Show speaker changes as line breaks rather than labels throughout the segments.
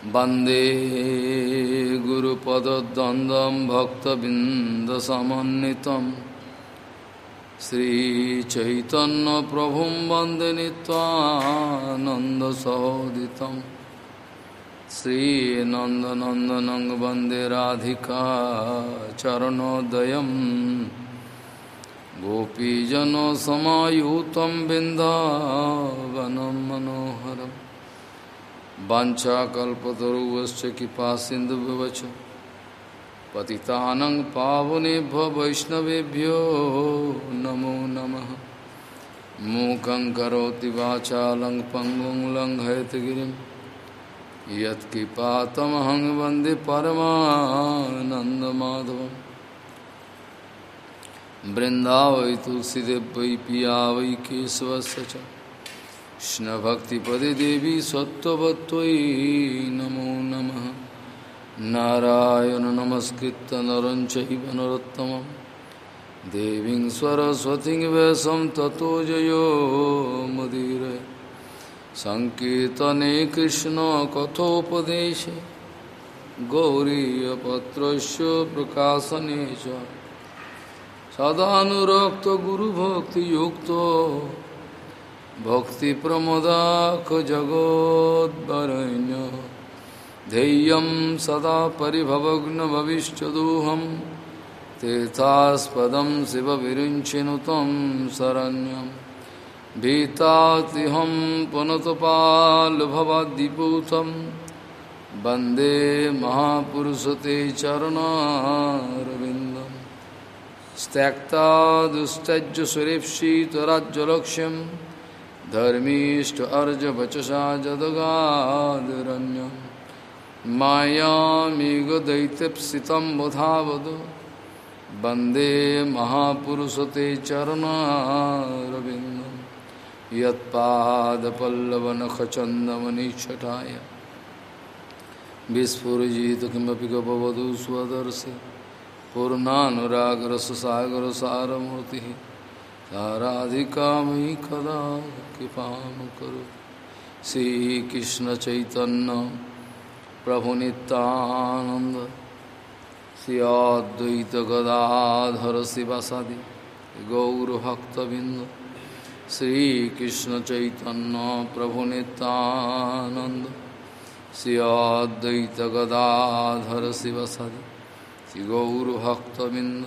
वंदे गुरुपदद्वन्द्वं भक्तबिन्दसमन्वितं श्रीचैतन्यप्रभुं वंदे नीत्वानन्दसहोदितं श्रीनन्दनन्दनं वंदे राधिका चरणोदयं गोपीजनसमायुतं बिन्दावनं मनोहरम्। वाछाकल्पतरुवश्च कृपा सिंधु व्यवच पावनेभ्य वैष्णवेभ्यो नमो नमः। मूकं करोति वाचालं पङ्गुं लङ्घयतगिरिं यत्कृपातमहं वंदे परमानन्दमाधवं वृन्दावै तुलसीदेव वै पिया वै केशवस्य च। कृष्णभक्तिपदे देवी सत्त्ववत्त्वयि नमो नमः नारायण नमस्कृत नरं चैव नरोत्तमं देवीं सरस्वतीं वैसं ततो जयो मुदीरय सङ्कीर्तने कृष्णकथोपदेशे प्रकाशने च सदानुरक्तगुरुभक्तियुक्तो भक्तिप्रमदाखजगोद्वरण्य ध्येयं सदा पिभवन भविष्य दूहम परिभवग्नभविष्यदोहं तीर्थास्पदं शिवविरिञ्चिनु तं शरण्यं। भीतातिहं पुनतपाल्भवाद्दिपूतं वंदे महापुरुषते चरणारविन्दं। त्यक्ता दुस्तज्य सुरेप्सितराज्यलक्ष्यम् धर्मीष्ट अर्ज़ वचसा जदगादरण्यं मायामेघदैत्यप्सितं वधावद। वंदे महापुरुषते चरणारविन्दं। यत्पादपल्लवनखचन्दमनिच्छटाय विस्फुरजित किमपि गपवधू स्वदर्शि। पूर्णानुरागरससागरसारमूर्तिः। राधिका मयि कदा कृपा करो। श्रीकृष्ण चैतन्य प्रभु नित्यानंद श्रियाद्वैत गदाधर शिवासादि गौरभक्तबिंद श्रीकृष्ण चैतन्य प्रभु नित्यानंद श्रियाद्वैत गदाधर शिवासादि, श्री गौरभक्तबिंद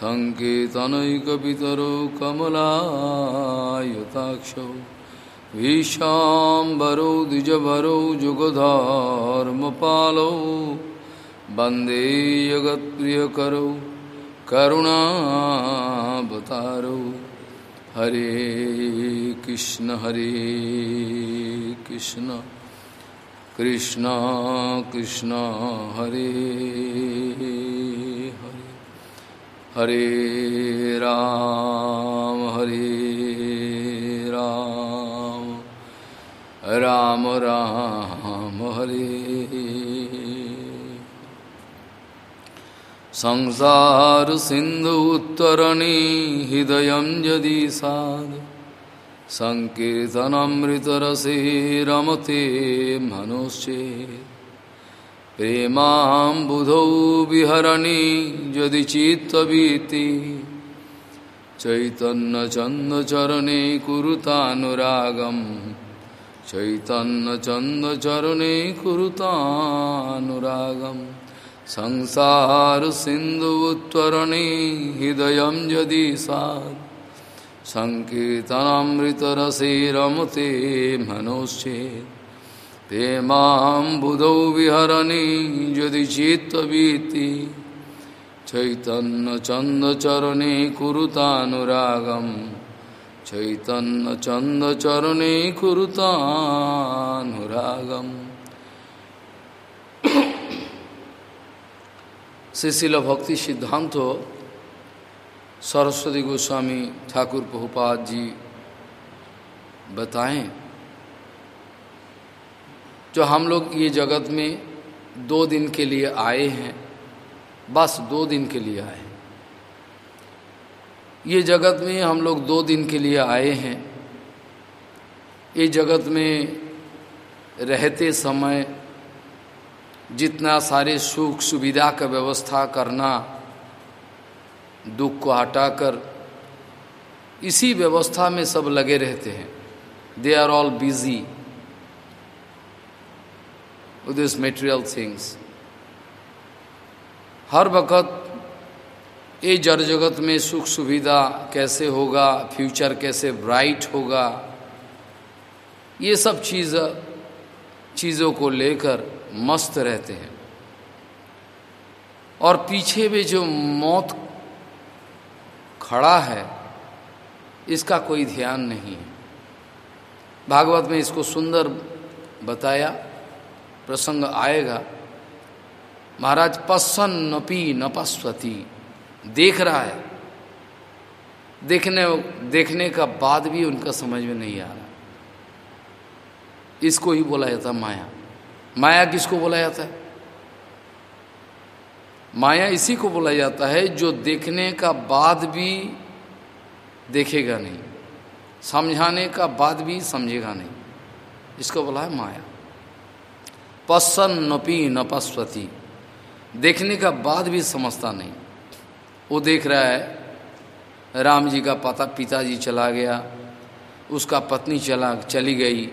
सङ्केतनैकपितरौ कमलायताक्षौ विशाम्बरौ द्विजभरौ, जुगधर्मपालौ, वंदे जगत्प्रियकरौ, करुणावतारौ। हरे कृष्ण हरे कृष्ण कृष्ण कृष्ण हरे हरे हरे राम हरे राम। राम राम, हरे। संसार सिंधु उत्तरणी हृदय यदि साध संकीर्तनमृतरसे रमते मनुष्ये। प्रेमाबुधौ विहरणी यदि चित्तवीति। चैतन्यचन्दचरणे कुरुतानुरागं चैतन्यचन्दचरणे कुरुतानुरागं संसारसिन्धुत्वरणे हृदयं यदि सात् सङ्कीर्तनामृतरसे रमते मनोश्चेत्। ते माँ बुधौ विहरणी यदि चित्तवीति चैतन्यचन्दचरणे कुरुतानुरागं चैतन्यचन्दचरणे कुरुतानुरागम्। शिशिल भक्ति सिद्धांत सरस्वती गोस्वामी ठाकुर प्रभुपाद जी बताएँ। जो हम लोग ये जगत में दो दिन के लिए आए हैं, बस दो दिन के लिए आए ये जगत में हम लोग दो दिन के लिए आए हैं। ये जगत में रहते समय जितना सारे सुख सुविधा का व्यवस्था करना, दुख को हटाकर इसी व्यवस्था में सब लगे रहते हैं। They are all busy with this material things हर वक्त ये जड़ जगत में सुख सुविधा कैसे होगा फ्यूचर कैसे ब्राइट होगा, ये सब चीज़, चीज़ों को लेकर मस्त रहते हैं। और पीछे भी जो मौत खड़ा है, इसका कोई ध्यान नहीं है। भागवत में इसको सुंदर बताया प्रसंग आएगा। महाराज पसन नपी नपस्वती। देख रहा है। देखने देखने का बाद भी उनका समझ में नहीं आ रहा। इसको ही बोला जाता माया। माया किसको बोला जाता है? माया इसी को बोला जाता है जो देखने का बाद भी देखेगा नहीं। समझाने का बाद भी समझेगा नहीं। इसको बोला है माया। पसन नपी नपस्वती देखने का बाद भी समझता नहीं। वो देख रहा है, राम जी का पता पिताजी चला गया, उसका पत्नी चला, चली गई,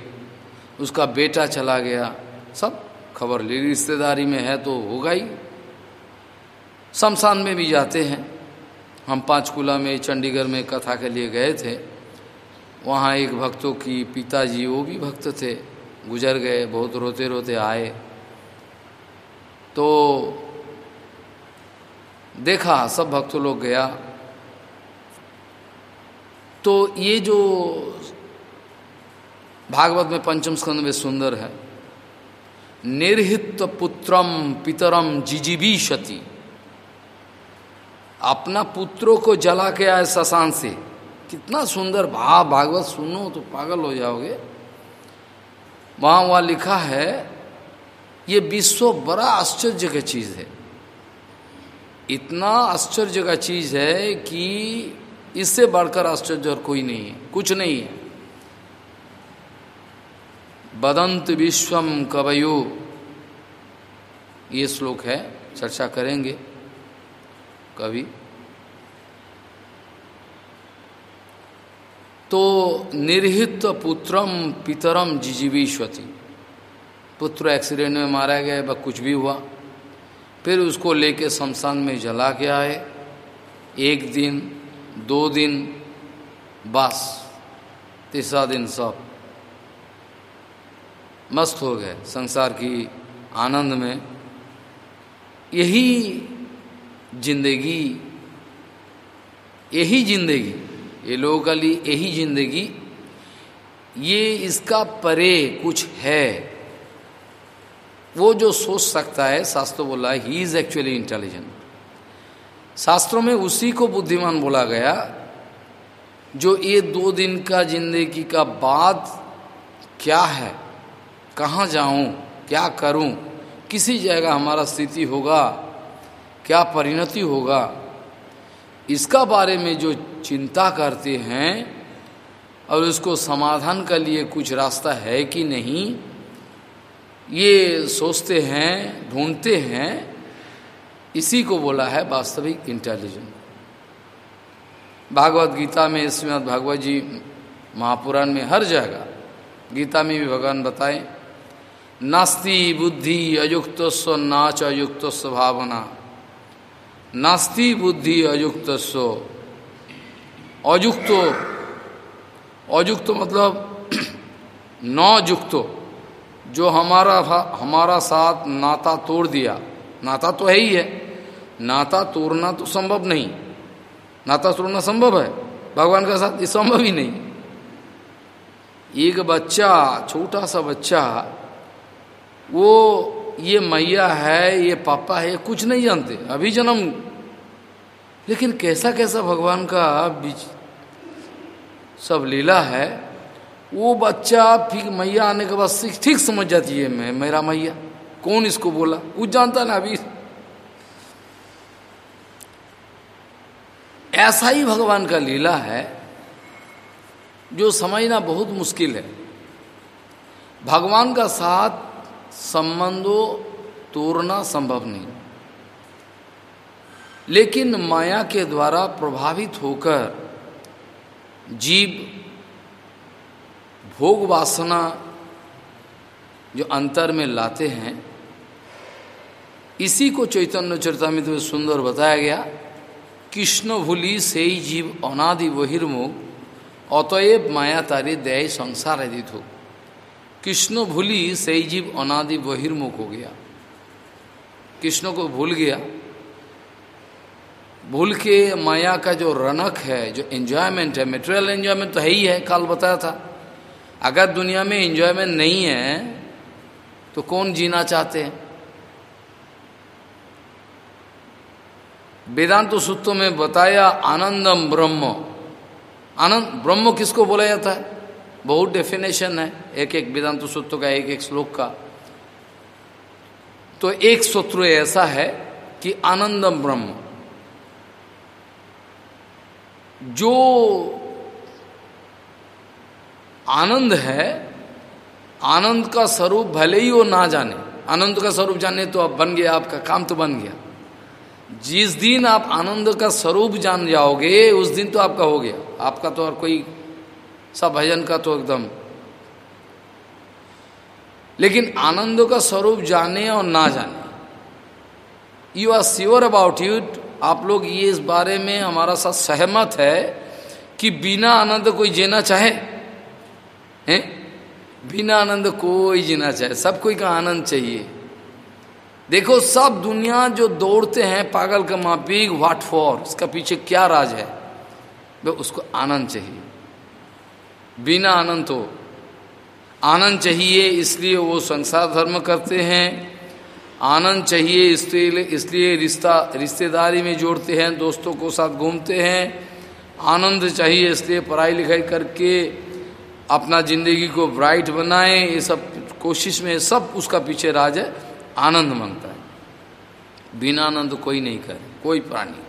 उसका बेटा चला गया, सब खबर ली। रिश्तेदारी में है तो होगा ही। शमशान में भी जाते हैं। हम पांचकुला में, चंडीगढ़ में कथा के लिए गए थे। वहाँ एक भक्तों की पिताजी, वो भी भक्त थे। गुजर गए, बहुत रोते रोते आए। तो देखा, सब भक्त लोग गया। तो ये जो भागवत में पंचम स्कंद में सुंदर है, निर्हित पुत्रम पितरम जिजीबी शती अपना पुत्रों को जला के आए शशान से। कितना सुंदर भाव, भागवत सुनो तो पागल हो जाओगे। वहाँ वहाँ लिखा है, ये विश्व बड़ा आश्चर्य का चीज़ है। इतना आश्चर्य का चीज़ है कि इससे बढ़कर आश्चर्य और कोई नहीं है, कुछ नहीं है। बदंत विश्वम कवयो, ये श्लोक है, चर्चा करेंगे कभी। तो निर्हित पुत्रम पितरम जिजीवीश्वती पुत्र एक्सीडेंट में मारा गया व कुछ भी हुआ। फिर उसको लेके शमशान में जला के आए। एक दिन, दो दिन, बस, तीसरा दिन सब। मस्त हो गए संसार की आनंद में। यही ज़िंदगी यही ज़िंदगी ये लोगों का लिए यही ज़िंदगी। ये इसका परे कुछ है। वो जो सोच सकता है, शास्त्र बोला ही इज़ एक्चुअली इंटेलिजेंट शास्त्रों में उसी को बुद्धिमान बोला गया, जो ये दो दिन का ज़िंदगी का बाद क्या है, कहाँ जाऊँ, क्या करूँ, किसी जगह हमारा स्थिति होगा, क्या परिणति होगा इसका बारे में जो चिंता करते हैं और उसको समाधान के लिए कुछ रास्ता है कि नहीं, ये सोचते हैं, ढूंढते हैं, इसी को बोला है वास्तविक इंटेलिजेंस भागवत गीता में इसमें भागवत जी महापुराण में, हर जगह गीता में भी भगवान बताए, नास्ति बुद्धि अयुक्त स्व नाच अयुक्त भावना। नास्ति बुद्धि अयुक्त स्व अयुक्तो। अयुक्त मतलब नौ युक्तो जो हमारा हमारा साथ नाता तोड़ दिया। नाता तो है ही है। नाता तोड़ना तो संभव नहीं। नाता तोड़ना संभव है। भगवान का साथ ये संभव ही नहीं। एक बच्चा, छोटा सा बच्चा, वो ये मैया है, ये पापा है कुछ नहीं जानते। अभी जन्म। लेकिन कैसा कैसा भगवान का बीच सब लीला है, वो बच्चा फिर मैया आने के बाद ठीक समझ जाती है, मैं मेरा मैया। कौन इसको बोला? कुछ जानता ना अभी। ऐसा ही भगवान का लीला है, जो समझना बहुत मुश्किल है। भगवान का साथ संबंधों तोड़ना संभव नहीं। लेकिन माया के द्वारा प्रभावित होकर जीव, भोग वासना जो अंतर में लाते हैं, इसी को चैतन्य चरितमित में सुंदर बताया गया, कृष्ण भूली से ही जीव अनादि बहिर्मुख अतएव माया तारी दया संसार अधित हो। कृष्ण भूली से जीव अनादि बहिर्मुख हो गया। कृष्ण को भूल गया। भूल के माया का जो रनक है, जो एंजॉयमेंट है मेटेरियल एंजॉयमेंट तो है ही है, कल बताया था। अगर दुनिया में एंजॉयमेंट नहीं है तो कौन जीना चाहते हैं? वेदांत सूत्र में बताया आनंदम ब्रह्म। आनंद ब्रह्म किसको बोला जाता है? बहुत डेफिनेशन है एक एक वेदांत सूत्र का एक एक श्लोक का। तो एक सूत्र ऐसा है कि आनंदम ब्रह्म। जो आनंद है, आनंद का स्वरूप भले ही वो ना जाने, आनंद का स्वरूप जाने तो अब बन गया आपका काम तो बन गया। जिस दिन आप आनंद का स्वरूप जान जाओगे, उस दिन तो आपका हो गया। आपका तो और कोई सब भजन का तो एकदम। लेकिन आनंद का स्वरूप जाने और ना जाने। You are sure about it आप लोग ये इस बारे में हमारा साथ सहमत है कि बिना आनंद कोई जीना चाहे? हैं? बिना आनंद कोई जीना चाहे। सब कोई का आनंद चाहिए। देखो, सब दुनिया जो दौड़ते हैं, पागल का मापिक व्हाट फॉर उसका पीछे क्या राज है? वो उसको आनंद चाहिए। बिना आनंद हो आनंद चाहिए इसलिए वो संसार धर्म करते हैं। आनंद चाहिए इसलिए इसलिए रिश्ता, रिश्तेदारी में जोड़ते हैं, दोस्तों को साथ घूमते हैं। आनंद चाहिए इसलिए पढ़ाई लिखाई करके अपना ज़िंदगी को ब्राइट बनाए, ये सब कोशिश में सब उसका पीछे राज है। आनंद माँगता है। बिना आनंद कोई नहीं करे, कोई प्राणी।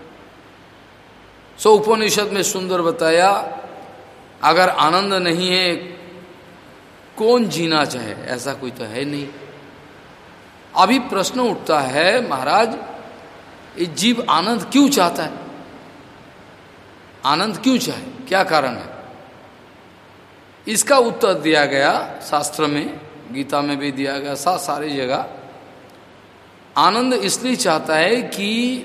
सो उपनिषद में सुंदर बताया अगर आनंद नहीं है, कौन जीना चाहे? ऐसा कोई तो है नहीं। अभी प्रश्न उठता है, महाराज, ये जीव आनंद क्यों चाहता है? आनंद क्यों चाहे? क्या कारण है? इसका उत्तर दिया गया शास्त्र में, गीता में भी दिया गया, सा सारी जगह। आनंद इसलिए चाहता है कि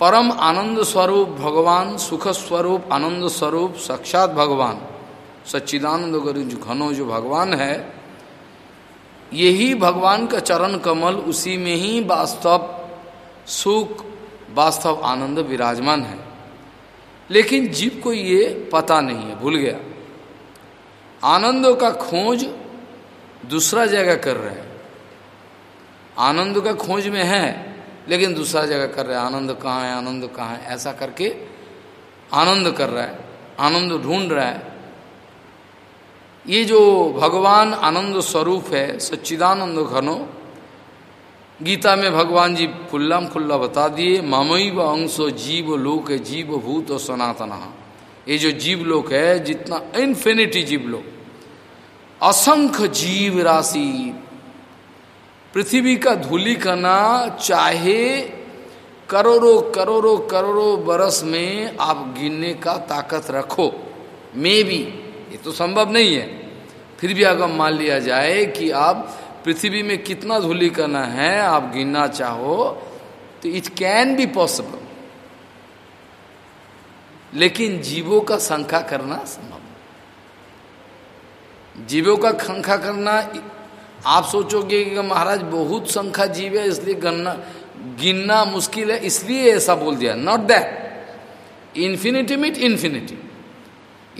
परम आनंद स्वरूप भगवान, सुख स्वरूप, आनंद स्वरूप, साक्षात भगवान। सच्चिदानंद गुरु जो, घनो जो भगवान है, यही भगवान का चरण कमल, उसी में ही वास्तव सुख, वास्तव आनंद विराजमान है। लेकिन जीव को ये पता नहीं है, भूल गया। आनंदों का खोज दूसरा जगह कर रहे हैं। आनंद का खोज में है लेकिन दूसरा जगह कर रहे आनंद कहाँ है, आनंद कहाँ है? ऐसा करके आनंद कर रहा है, आनंद ढूंढ रहा है। ये जो भगवान आनंद स्वरूप है, सच्चिदानंद घनो, गीता में भगवान जी खुल्लाम खुल्ला बता दिए ममई व अंशो जीव लोक है जीव भूत और सनातन। ये जो जीव लोक है, जितना इन्फिनिटी जीव लोक असंख्य जीव राशि पृथ्वी का धूली कना चाहे करोड़ों करोड़ों करोड़ों बरस में आप गिनने का ताकत रखो। मे भी ये तो संभव नहीं है। फिर भी अगर मान लिया जाए कि आप पृथ्वी में कितना धूली करना है, आप गिनना चाहो तो इट कैन बी पॉसिबल लेकिन जीवों का संख्या करना संभव। जीवों का संख्या करना आप सोचोगे कि महाराज बहुत संख्या जीव है, इसलिए गणना गिनना मुश्किल है, इसलिए ऐसा बोल दिया। Not that infinity meet infinity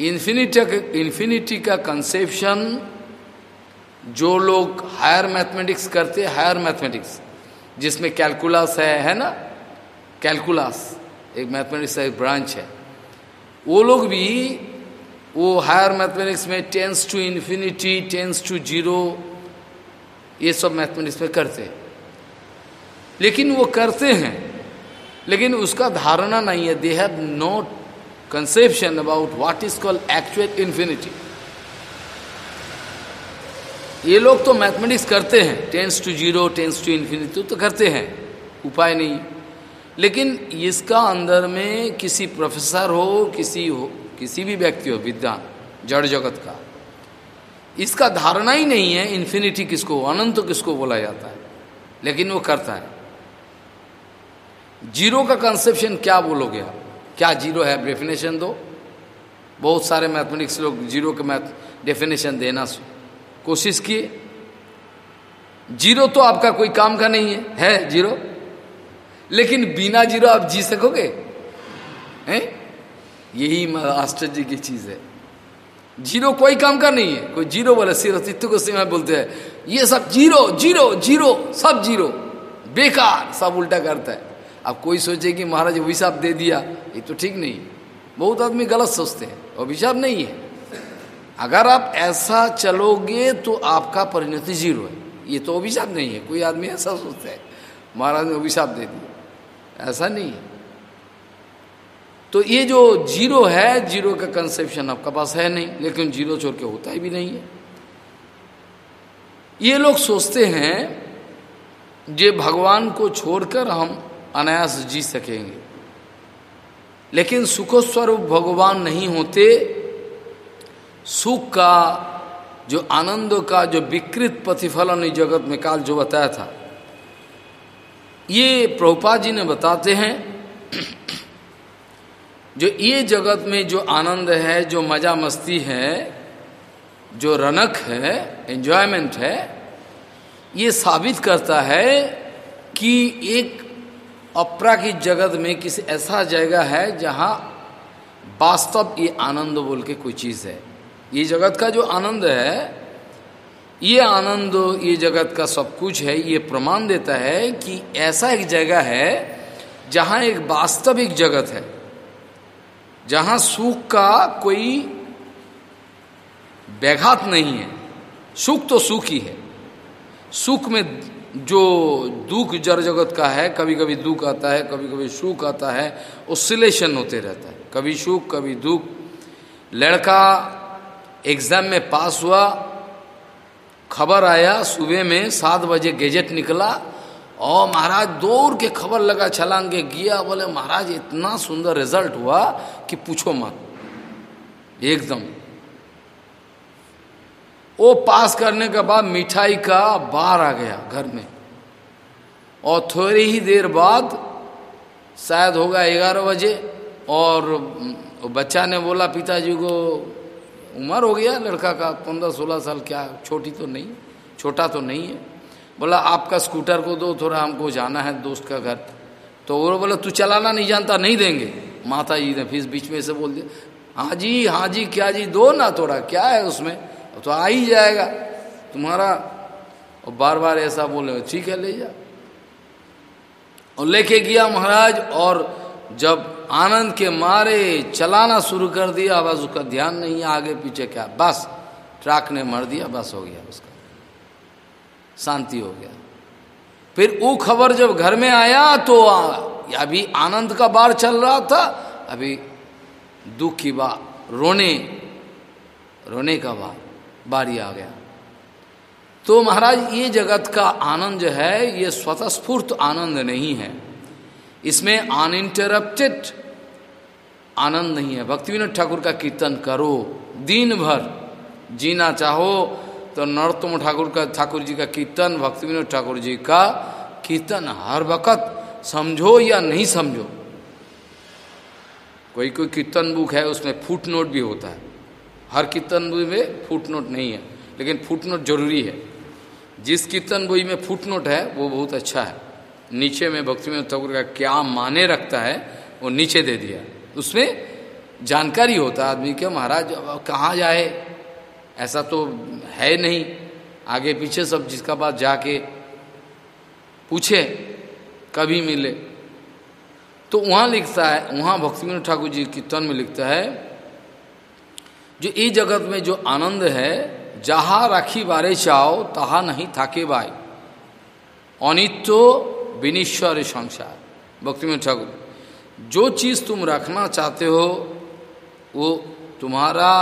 infinity infinity का कंसेप्शन जो लोग हायर मैथमेटिक्स करते हायर मैथमेटिक्स जिसमें कैलकुलस है है ना? कैलकुलस एक मैथमेटिक्स का एक ब्रांच है। वो लोग भी, वो हायर मैथमेटिक्स में tends to infinity tends to zero ये सब मैथमेटिक्स में करते हैं। लेकिन वो करते हैं, लेकिन उसका धारणा नहीं है। They have no conception about what is called actual infinity ये लोग तो मैथमेटिक्स करते हैं। Tends to zero tends to infinity तो करते हैं। उपाय नहीं। लेकिन इसका अंदर में किसी प्रोफेसर हो, किसी हो, किसी भी व्यक्ति हो, विद्वान, जड़ जगत का इसका धारणा ही नहीं है इन्फिनिटी किसको, अनंत किसको बोला जाता है। लेकिन वो करता है। ज़ीरो का कंसेप्शन क्या बोलोगे आप? क्या ज़ीरो है? डेफिनेशन दो। बहुत सारे मैथमेटिक्स लोग ज़ीरो के मैथ डेफिनेशन देना कोशिश किए। ज़ीरो तो आपका कोई काम का नहीं है। है ज़ीरो? लेकिन बिना ज़ीरो आप जी सकोगे? हैं? यही आश्चर्य की चीज़ है। ज़ीरो कोई काम का नहीं है। कोई ज़ीरो बोले सिर अस्तित्व को सीमा बोलते हैं, ये सब ज़ीरो ज़ीरो ज़ीरो, सब ज़ीरो। बेकार, सब उल्टा करता है। अब कोई सोचे कि महाराज अभिशाप दे दिया, ये तो ठीक नहीं। बहुत आदमी गलत सोचते हैं, अभिशाप नहीं है। अगर आप ऐसा चलोगे तो आपका परिणति ज़ीरो है। ये तो अभिशाप नहीं है, कोई आदमी ऐसा सोचता है, महाराज ने अभिशाप दे दिया। ऐसा नहीं है। तो ये जो ज़ीरो है, ज़ीरो का कंसेप्शन आपका पास है नहीं, लेकिन ज़ीरो छोड़ के होता ही भी नहीं है। ये लोग सोचते हैं, जे भगवान को छोड़कर हम अनायास जी सकेंगे। लेकिन सुखस्वरूप भगवान नहीं होते, सुख का, जो आनंद का, जो विकृत प्रतिफलन इस जगत में काल जो बताया था, ये प्रभुपा जी ने बताते हैं। जो ये जगत में जो आनंद है, जो मज़ा मस्ती है, जो रनक है एंजॉयमेंट है, ये साबित करता है कि एक अपराकित जगत में किसी ऐसा जगह है जहाँ वास्तव ये आनंद बोल के कोई चीज़ है। ये जगत का जो आनंद है, ये आनंद, ये जगत का सब कुछ है, ये प्रमाण देता है कि ऐसा एक जगह है जहाँ एक वास्तविक जगत है। जहाँ सुख का कोई व्याघात नहीं है, सुख तो सुख ही है। सुख में जो दुख जड़ जगत का है कभी कभी दुख आता है कभी कभी सुख आता है ओसिलेशन होते रहता है। कभी सुख, कभी दुख। लड़का एग्ज़ाम में पास हुआ, खबर आया, सुबह में सात बजे गेजेट निकला और महाराज दौड़ के खबर लगा छलांग, गया, बोले, महाराज, इतना सुंदर रिज़ल्ट हुआ कि पूछो मत। एकदम। वो पास करने के बाद मिठाई का बार आ गया घर में। और थोड़ी ही देर बाद शायद होगा ग्यारह बजे, और बच्चा ने बोला, पिताजी को उम्र हो गया, लड़का का पंद्रह सोलह साल, क्या छोटी तो नहीं, छोटा तो नहीं है। बोला, आपका स्कूटर को दो, थोड़ा हमको जाना है दोस्त का घर। तो वो बोला, तू चलाना नहीं जानता, नहीं देंगे। माता जी ने फिर बीच में से बोल दिया हाँ जी हाँ जी, क्या जी, दो ना थोड़ा, क्या है उसमें? तो आ ही जाएगा। तुम्हारा, और बार बार ऐसा बोले, ठीक है, ले जा। और लेके गया महाराज, और जब आनंद के मारे चलाना शुरू कर दिया, बस उसका ध्यान नहीं, आगे पीछे क्या, बस, ट्रक ने मर दिया, बस हो गया उसका। शांति हो गया। फिर वो खबर जब घर में आया तो अभी आनंद का बार चल रहा था, अभी दुख की बात रोने रोने का बार, बारी आ गया। तो महाराज, ये जगत का आनंद जो है, ये स्वतस्फूर्त आनंद नहीं है। इसमें अनइंटरप्टेड आनंद नहीं है। भक्ति विनोद ठाकुर का कीर्तन करो दिन भर जीना चाहो तो नरोत्तम ठाकुर का, ठाकुर जी का कीर्तन, भक्ति विनोद ठाकुर जी का कीर्तन, हर वक़्त समझो या नहीं समझो। कोई कोई कीर्तन बुक है, उसमें फुट नोट भी होता है। हर कीर्तन बुक में फुट नोट नहीं है, लेकिन फुट नोट ज़रूरी है। जिस कीर्तन बोई में फुट नोट है, वो बहुत अच्छा है। नीचे में भक्ति में ठाकुर का क्या माने रखता है, वो नीचे दे दिया। उसमें जानकारी होता है आदमी के, महाराज कहाँ जाए? ऐसा तो है नहीं, आगे पीछे सब जिसका पास जाके पूछे, कभी मिले। तो वहाँ लिखता है, वहाँ भक्ति ठाकुर जी कीर्तन में लिखता है, जो ये जगत में जो आनंद है, जहा राखी बारे चाओ तहा नहीं थाके भाई अनित्य विनिश्वर संसार। भक्ति ठाकुर, जो चीज़ तुम रखना चाहते हो, वो तुम्हारा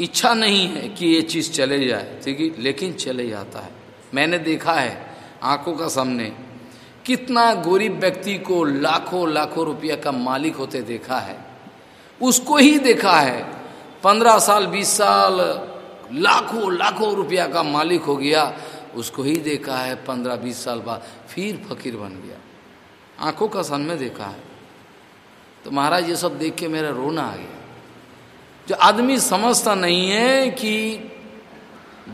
इच्छा नहीं है कि ये चीज़ चले जाए, ठीक है? लेकिन चले जाता है। मैंने देखा है आँखों का सामने, कितना गरीब व्यक्ति को लाखों लाखों रुपया का मालिक होते देखा है। उसको ही देखा है, पंद्रह साल, बीस साल, लाखों लाखों रुपया का मालिक हो गया। उसको ही देखा है, पंद्रह, बीस साल बाद फिर फकीर बन गया। आँखों का सामने देखा है। तो महाराज, ये सब देख के मेरा रोना आ गया। जो आदमी समझता नहीं है कि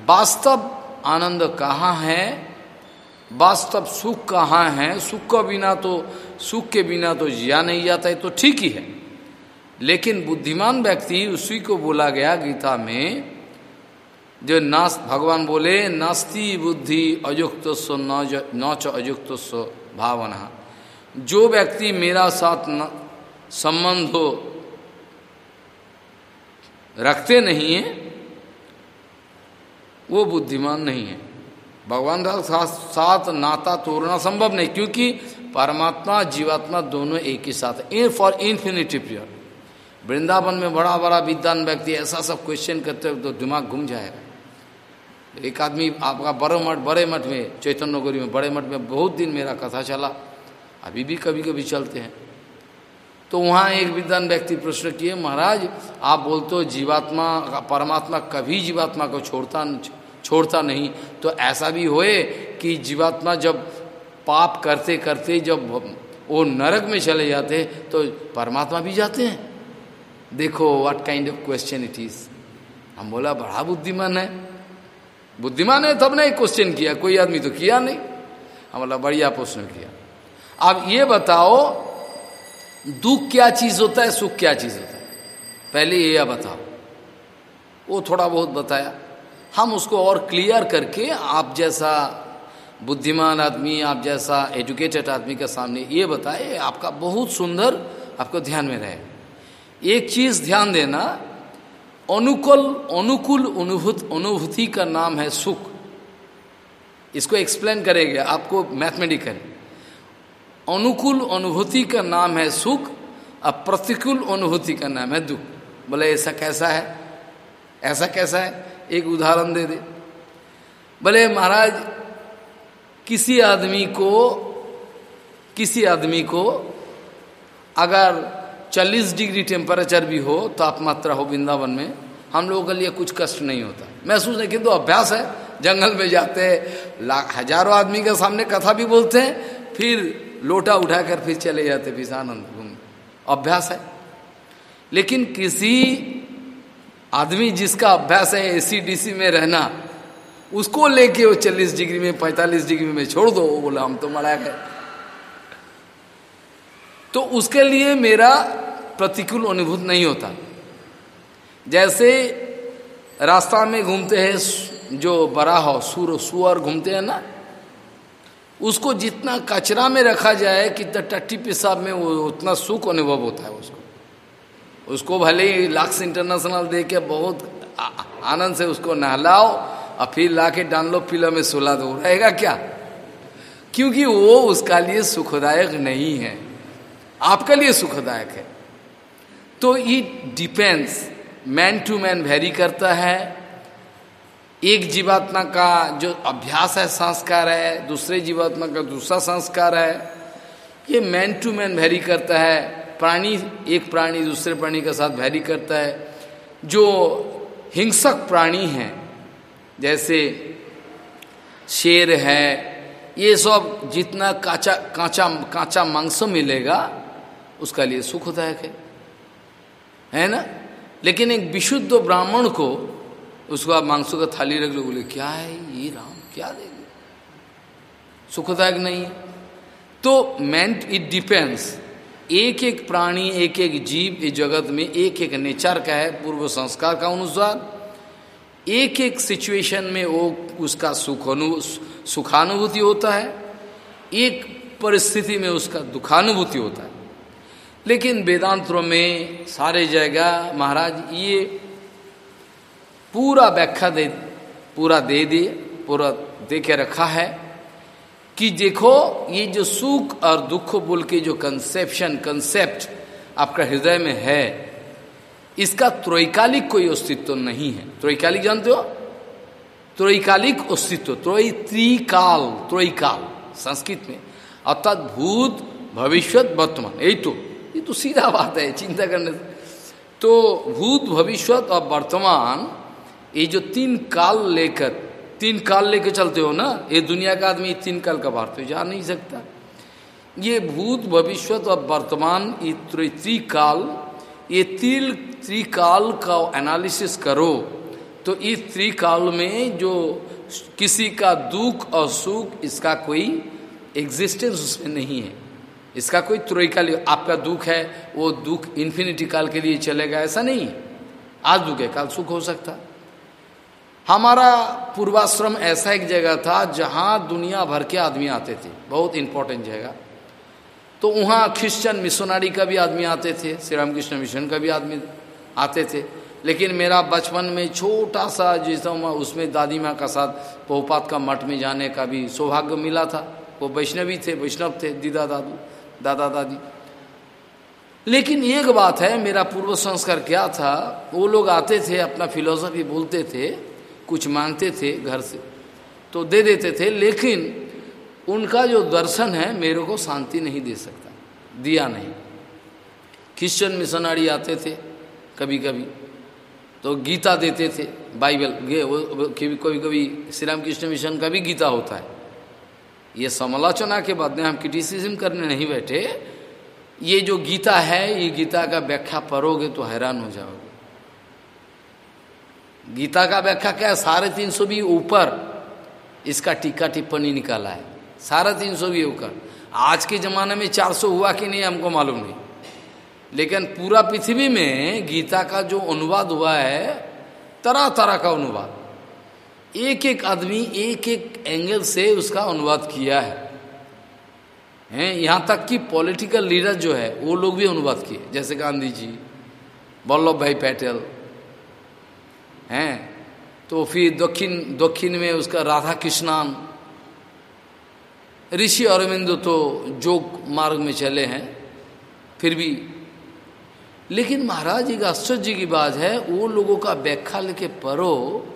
वास्तव आनंद कहाँ है, वास्तव सुख कहाँ है, सुख का बिना तो सुख के बिना तो जिया नहीं जाता है तो ठीक ही है। लेकिन बुद्धिमान व्यक्ति उसी को बोला गया गीता में, जो नास, भगवान बोले, नास्ति बुद्धि अयुक्त स्व न च अयुक्त भावना। जो व्यक्ति मेरा साथ संबंध हो रखते नहीं है वो बुद्धिमान नहीं है। भगवान का साथ, साथ नाता तोड़ना संभव नहीं क्योंकि परमात्मा जीवात्मा दोनों एक ही साथ in for infinity period Vrindavan में बड़ा बड़ा विद्वान व्यक्ति ऐसा सब क्वेश्चन करते हो तो दिमाग घूम जाएगा। एक आदमी आपका बड़े मठ बड़े मठ में चैतन्य में बड़े मठ में बहुत दिन मेरा कथा चला। अभी भी कभी कभी चलते हैं। तो वहाँ एक विद्वान व्यक्ति प्रश्न किए, महाराज, आप बोलते हो जीवात्मा, परमात्मा कभी जीवात्मा को छोड़ता छोड़ता नहीं। तो ऐसा भी होए कि जीवात्मा जब पाप करते करते जब वो नरक में चले जाते तो परमात्मा भी जाते हैं। देखो what kind of question it is हम बोला, बड़ा बुद्धिमान है। बुद्धिमान है, तब नहीं क्वेश्चन किया, कोई आदमी तो किया नहीं। हम बोला, बढ़िया प्रश्न किया। अब ये बताओ दुख क्या चीज़ होता है, सुख क्या चीज़ होता है? पहले ये बताओ। वो थोड़ा बहुत बताया। हम उसको और क्लियर करके आप जैसा बुद्धिमान आदमी, आप जैसा एजुकेटेड आदमी के सामने ये बताए, आपका बहुत सुंदर आपको ध्यान में रहे। एक चीज़ ध्यान देना, अनुकूल अनुकूल अनुभूत, अनुभूति का नाम है सुख। इसको एक्सप्लेन करेंगे, आपको मैथमेटिकल अनुकूल अनुभूति का नाम है सुख और प्रतिकूल अनुभूति का नाम है दुख। बोले, ऐसा कैसा है? ऐसा कैसा है? एक उदाहरण दे दे। बोले, महाराज, किसी आदमी को, किसी आदमी को अगर 40 डिग्री टेम्परेचर भी हो, तापमात्रा हो वृंदावन में, हम लोगों के लिए कुछ कष्ट नहीं होता। महसूस नहीं किंतु अभ्यास है, जंगल में जाते हैं, लाख, हज़ारों आदमी के सामने कथा भी बोलते हैं, फिर लोटा उठाकर फिर चले जाते आनंद घूम अभ्यास है। लेकिन किसी आदमी जिसका अभ्यास है एसी डीसी में रहना, उसको लेके वो चालीस डिग्री में, पैंतालीस डिग्री में छोड़ दो, वो बोला, हम तो मरा गए तो उसके लिए मेरा प्रतिकूल अनुभूत नहीं होता। जैसे रास्ता में घूमते हैं, जो बड़ा हो, सुर, सुअर घूमते हैं ना उसको जितना कचरा में रखा जाए कितना टट्टी पेशाब में वो उतना सुख अनुभव होता है उसको। उसको भले ही लाक्स इंटरनेशनल दे के बहुत आनंद से उसको नहलाओ, और फिर ला के डाल लो पिलो में सुला दो। रहेगा क्या? क्योंकि वो उसका लिए सुखदायक नहीं है। आपके लिए सुखदायक है। तो it depends man to man vary करता है। एक जीवात्मा का जो अभ्यास है, संस्कार है, दूसरे जीवात्मा का दूसरा संस्कार है, ये मैन टू मैन वेरी करता है। प्राणी एक प्राणी दूसरे प्राणी के साथ वैरी करता है। जो हिंसक प्राणी हैं, जैसे शेर है, ये सब जितना काचा, कांचा कांचा मांस मिलेगा, उसका लिए सुखदायक है है ना? लेकिन एक विशुद्ध ब्राह्मण को उसको आप मांसों का थाली रख लो, बोले, क्या है ये राम? क्या देंगे सुखदायक नहीं तो मेंट इट डिपेंड्स एक एक प्राणी, एक एक जीव इस जगत में, एक एक नेचर का है, पूर्व संस्कार का अनुसार। एक एक सिचुएशन में वो उसका सुखानु, सुखानुभूति होता है। एक परिस्थिति में उसका दुखानुभूति होता है। लेकिन वेदांतों में सारे जगह महाराज ये पूरा व्याख्या दे, पूरा दे दिए पूरा दे के रखा है कि देखो, ये जो सुख और दुख बोल के जो कंसेप्शन कंसेप्ट आपका हृदय में है, इसका त्रैकालिक कोई अस्तित्व नहीं है। त्रैकालिक जानते हो? त्रैकालिक अस्तित्व त्रय त्रिकाल त्रैकाल संस्कृत में। अर्थात भूत भविष्य वर्तमान, यही तो ये तो सीधा बात है, चिंता करने तो भूत भविष्य और वर्तमान ये जो तीन काल लेकर, तीन काल लेकर चलते हो ना, ये दुनिया का आदमी तीन काल का भारत तो जा नहीं सकता। ये भूत भविष्य और वर्तमान ये त्रिकाल, ये तिल त्रिकाल का एनालिसिस करो तो इस त्रिकाल में जो किसी का दुख और सुख, इसका कोई एग्जिस्टेंस उसमें नहीं है। इसका कोई त्रिकाल, आपका दुख है, वो दुख इन्फिनिटी काल के लिए चलेगा, ऐसा नहीं। आज दुख है, कल सुख हो सकता। हमारा पूर्वाश्रम ऐसा एक जगह था जहाँ दुनिया भर के आदमी आते थे। बहुत इंपॉर्टेंट जगह। तो वहाँ क्रिश्चियन मिशनरी का भी आदमी आते थे श्री रामकृष्ण मिशन का भी आदमी आते थे। लेकिन मेरा बचपन में छोटा सा जैसा उसमें दादी माँ का साथ पोपात का मठ में जाने का भी सौभाग्य मिला था। वो वैष्णवी थे, वैष्णव थे, दीदा दादू, दादा दादी। लेकिन एक बात है, मेरा पूर्व संस्कार क्या था? वो लोग आते थे, अपना फिलोसफी बोलते थे कुछ मांगते थे घर से तो दे देते थे, लेकिन उनका जो दर्शन है मेरे को शांति नहीं दे सकता, दिया नहीं। क्रिश्चियन मिशनरी आते थे कभी कभी तो गीता देते थे, बाइबल कभी कभी श्री राम कृष्ण मिशन का भी गीता होता है। ये समालोचना के बाद में हम क्रिटिसिज्म करने नहीं बैठे, ये जो गीता है, ये गीता का व्याख्या पढ़ोगे तो हैरान हो जाओगे। गीता का व्याख्या क्या है? साढ़े तीन सौ भी ऊपर इसका टीका टिप्पणी निकाला है। साढ़े तीन सौ भी ऊपर। आज के ज़माने में चार सौ हुआ कि नहीं, हमको मालूम नहीं। लेकिन पूरा पृथ्वी में गीता का जो अनुवाद हुआ है तरह तरह का अनुवाद। एक एक आदमी एक एक एंगल से उसका अनुवाद किया है। हैं, यहाँ तक कि पॉलिटिकल लीडर जो है, वो लोग भी अनुवाद किए। जैसे गांधी जी, वल्लभ भाई पटेल हैं तो फिर दक्षिण दक्षिण में उसका राधा कृष्णान, ऋषि अरविंद तो जोग मार्ग में चले हैं, फिर भी। लेकिन महाराज, एक आश्चर्य की बात है, वो लोगों का व्याख्या लेके पढ़ो,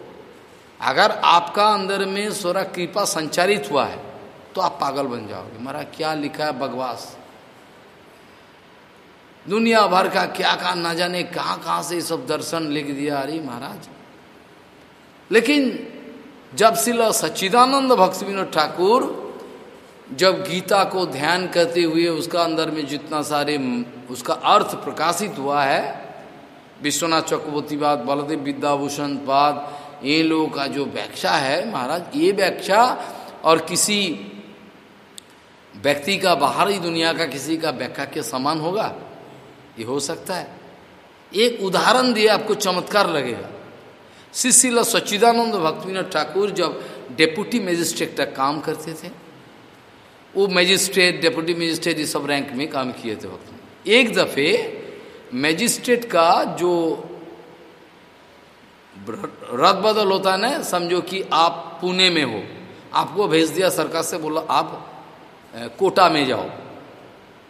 अगर आपका अंदर में स्वरा कृपा संचारित हुआ है तो आप पागल बन जाओगे। महाराज, क्या लिखा है बगवास दुनिया भर का क्या कहा ना जाने कहाँ कहाँ से ये सब दर्शन लिख दिया। अरे महाराज लेकिन जब सिला सच्चिदानंद भक्ति विनोद ठाकुर जब गीता को ध्यान करते हुए उसका अंदर में जितना सारे उसका अर्थ प्रकाशित हुआ है, विश्वनाथ चक्रवर्तीवाद बलदेव विद्याभूषण पाद ये लोगों का जो व्याख्या है, महाराज, ये व्याख्या और किसी व्यक्ति का, बाहरी दुनिया का, किसी का व्याख्या के समान होगा? ये हो सकता है। एक उदाहरण दिए आपको चमत्कार लगेगा। शिशिला सच्चिदानंद भक्तिविनोद ठाकुर जब डेप्यूटी मजिस्ट्रेट का काम करते थे, वो मजिस्ट्रेट, डेप्यूटी मजिस्ट्रेट ये सब रैंक में काम किए थे वक्त एक दफे मजिस्ट्रेट का जो रद बदल होता है ना समझो कि आप पुणे में हो, आपको भेज दिया सरकार से, बोला आप कोटा में जाओ।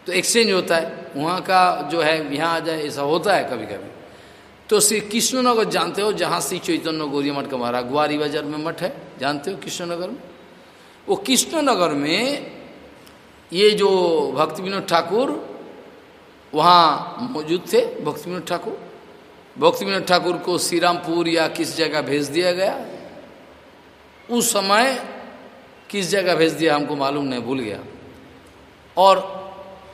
तो एक्सचेंज होता है, वहाँ का जो है, यहाँ आ जाए, ऐसा होता है कभी कभी तो श्री कृष्णनगर जानते हो जहाँ श्री चैतन्य गौरी मठ का महाराज ग्वारी बाज़ार में मठ है? जानते हो कृष्णनगर में? वो कृष्णनगर में ये जो भक्ति विनोद ठाकुर वहाँ मौजूद थे, भक्ति विनोद ठाकुर। भक्ति विनोद ठाकुर को श्रीरामपुर या किस जगह भेज दिया गया? उस समय किस जगह भेज दिया हमको मालूम नहीं, भूल गया। और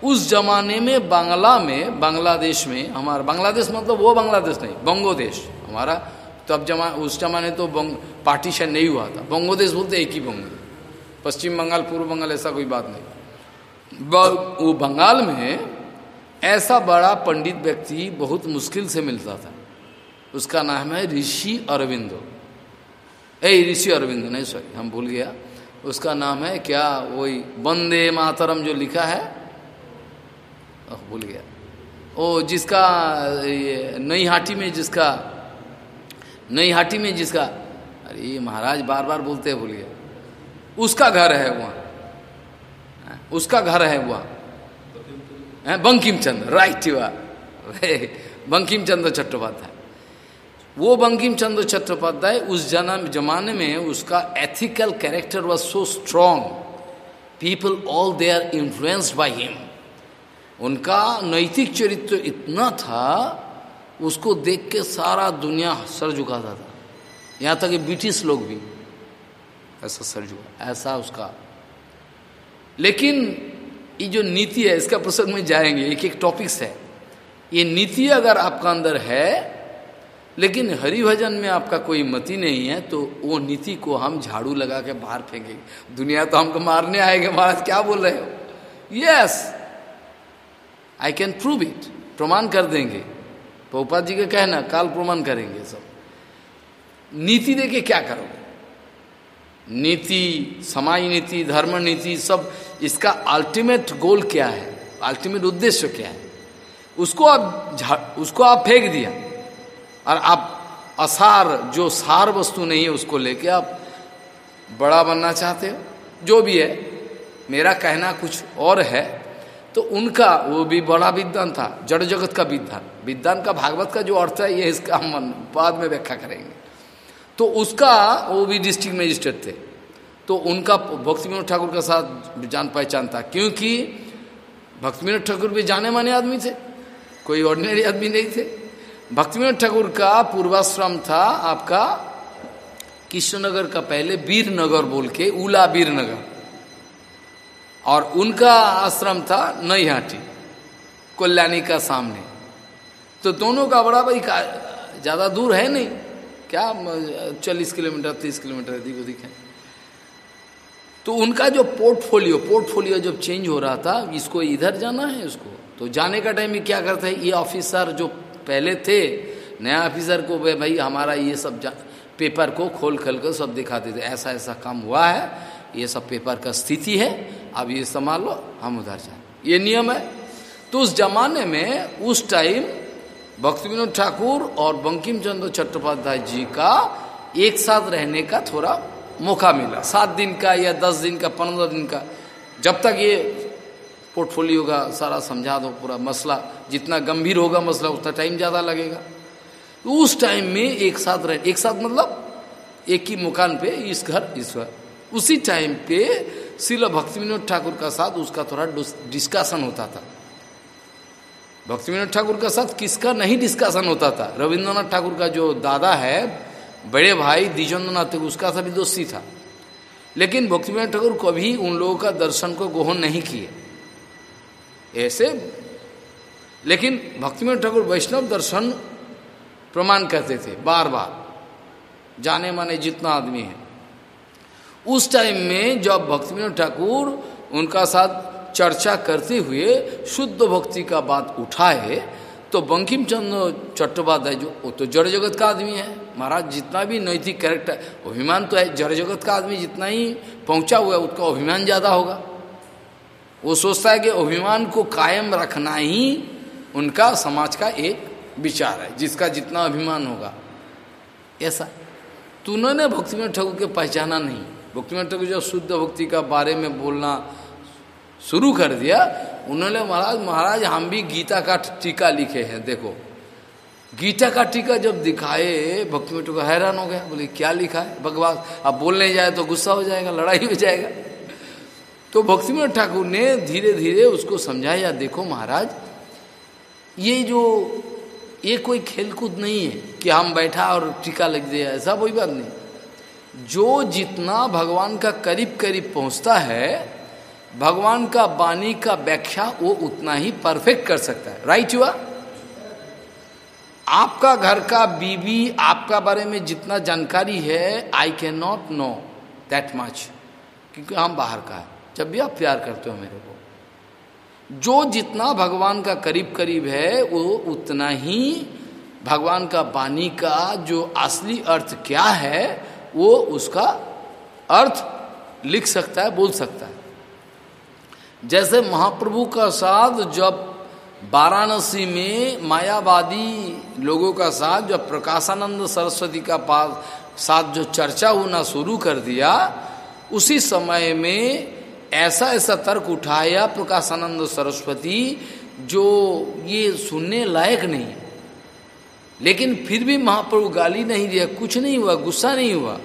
उस जमाने में बांग्ला में, बांग्लादेश में, हमारा बांग्लादेश मतलब वो बांग्लादेश नहीं, बंगोदेश। हमारा तब जमा, उस जमाने तो बंग, पार्टीशन नहीं हुआ था। बंगोदेश बोलते एक ही बंग। पश्चिम बंगाल, पूर्व बंगाल ऐसा कोई बात नहीं। वो बंगाल में ऐसा बड़ा पंडित व्यक्ति बहुत मुश्किल से मिलता था। उसका नाम है ऋषि अरविंदो। ए, ऋषि अरविंद, नहीं, सॉरी, हम भूल गया। उसका नाम है क्या? वही, वंदे मातरम जो लिखा है भूल गया। ओ, जिसका नई हाटी में जिसका, नई हाटी में जिसका, अरे, ये महाराज बार बार बोलते हैं, भूल गया। उसका घर है वहाँ। उसका घर है वहाँ। बंकिम चंद्र राइट हुआ बंकिम चंद्र चट्टोपाध्याय। वो बंकिम चंद्र चट्टोपाध्याय उस जन्म जमाने में उसका ethical character was so strong people all they are influenced by him उनका नैतिक चरित्र इतना था, उसको देख के सारा दुनिया सर झुकाता था। यहाँ तक कि ब्रिटिश लोग भी ऐसा सर झुका, ऐसा उसका। लेकिन ये जो नीति है, इसका प्रसंग में जाएँगे, एक एक टॉपिक्स है। ये नीति अगर आपका अंदर है, लेकिन हरिभजन में आपका कोई मति नहीं है तो वो नीति को हम झाड़ू लगा के बाहर फेंकेंगे। दुनिया तो हमको मारने आएगा, महाराज, क्या बोल रहे हो? Yes I can prove it प्रमाण कर देंगे। पोपा जी का कहना, काल प्रमाण करेंगे सब। नीति देके क्या करोगे? नीति, समाज नीति, धर्म नीति, सब, इसका अल्टीमेट गोल क्या है? अल्टीमेट उद्देश्य क्या है? उसको आप उसको आप फेंक दिया। और आप असार, जो सार वस्तु नहीं है, उसको लेके आप बड़ा बनना चाहते हो? जो भी है, मेरा कहना कुछ और है। तो उनका, वो भी बड़ा विद्वान था, जड़ जगत का विद्वान। विद्वान का भागवत का जो अर्थ है, ये इसका हम बाद में व्याख्या करेंगे। तो उसका, वो भी डिस्ट्रिक्ट मजिस्ट्रेट थे। तो उनका भक्ति विनोद ठाकुर के साथ जान पहचान था, क्योंकि भक्ति विनोद ठाकुर भी जाने माने आदमी थे, कोई ऑर्डिनरी आदमी नहीं थे। भक्ति विनोद ठाकुर का पूर्वाश्रम था आपका कृष्णनगर का पहले वीरनगर बोल के, उला वीरनगर। और उनका आश्रम था नईहाटी कल्याणी का सामने। तो दोनों का बड़ा भाई ज़्यादा दूर है नहीं। क्या, चालीस किलोमीटर, तीस किलोमीटर अधिक अधिक है। तो उनका जो पोर्टफोलियो पोर्टफोलियो जब चेंज हो रहा था, इसको इधर जाना है उसको। तो जाने का टाइम में क्या करते हैं, ये ऑफिसर जो पहले थे, नया ऑफिसर को भाई हमारा ये सब पेपर को खोल खोल कर सब दिखाते थे। ऐसा ऐसा काम हुआ है, ये सब पेपर का स्थिति है। अब ये संभाल लो हम उधर जाए। ये नियम है। तो उस जमाने में, उस टाइम भक्ति विनोद ठाकुर और बंकिम चंद्र चट्टोपाध्याय जी का एक साथ रहने का थोड़ा मौका मिला। सात दिन का या दस दिन का, पंद्रह दिन का। जब तक ये पोर्टफोलियो का सारा समझा दो, पूरा मसला, जितना गंभीर होगा मसला, उतना टाइम ज़्यादा लगेगा। तो उस टाइम में एक साथ रह, एक साथ मतलब एक ही मकान पे इस घर इस घर। उसी टाइम पे शिल भक्ति विनोद ठाकुर का साथ उसका थोड़ा डिस्कशन होता था भक्ति विनोद ठाकुर का साथ किसका नहीं डिस्कशन होता था रविंद्रनाथ ठाकुर का जो दादा है बड़े भाई द्विजेंद्रनाथ उसका सभी दोस्ती था लेकिन भक्ति विनोद ठाकुर कभी उन लोगों का दर्शन को गोहन नहीं किए ऐसे लेकिन भक्ति विनोद ठाकुर वैष्णव दर्शन प्रमाण करते थे बार बार जाने माने जितना आदमी है उस टाइम में जब भक्ति ठाकुर उनका साथ चर्चा करते हुए शुद्ध भक्ति का बात उठाए तो बंकिम चंद्र चट्टोपाध्याय जो, वो तो जड़ जगत का आदमी है। महाराज, जितना भी नैतिक कैरेक्टर अभिमान तो है जड़ जगत का आदमी जितना ही पहुँचा हुआ है, उसका अभिमान ज़्यादा होगा। वो सोचता है कि अभिमान को कायम रखना ही उनका समाज का एक विचार है, जिसका जितना अभिमान होगा। ऐसा। तो उन्होंने भक्ति ठाकुर के पहचाना नहीं। भक्तिमंत ठाकुर जब शुद्ध भक्ति का बारे में बोलना शुरू कर दिया, उन्होंने महाराज महाराज, हम भी गीता का टीका लिखे हैं, देखो। गीता का टीका जब दिखाए भक्ति ठाकुर हैरान हो गया, बोले, क्या लिखा है? भगवान, अब बोलने जाए तो गुस्सा हो जाएगा, लड़ाई हो जाएगा। तो भक्तिमठ ठाकुर ने धीरे धीरे उसको समझाया देखो महाराज, ये जो, ये कोई खेलकूद नहीं है कि हम बैठा और टीका लग दिया, ऐसा कोई बात नहीं। जो जितना भगवान का करीब करीब पहुँचता है, भगवान का वाणी का व्याख्या वो उतना ही परफेक्ट कर सकता है। राइट हुआ आपका घर का बीबी आपका बारे में जितना जानकारी है I can not know that much क्योंकि हम बाहर का है। जब भी आप प्यार करते हो मेरे को। जो जितना भगवान का करीब करीब है, वो उतना ही भगवान का वाणी का जो असली अर्थ क्या है वो उसका अर्थ लिख सकता है, बोल सकता है। जैसे महाप्रभु का साथ जब वाराणसी में मायावादी लोगों का साथ, जब प्रकाशानंद सरस्वती का पास साथ जो चर्चा होना शुरू कर दिया, उसी समय में ऐसा ऐसा तर्क उठाया प्रकाशानंद सरस्वती, जो ये सुनने लायक नहीं लेकिन फिर भी महाप्रभु गाली नहीं दिया, कुछ नहीं हुआ, गुस्सा नहीं हुआ।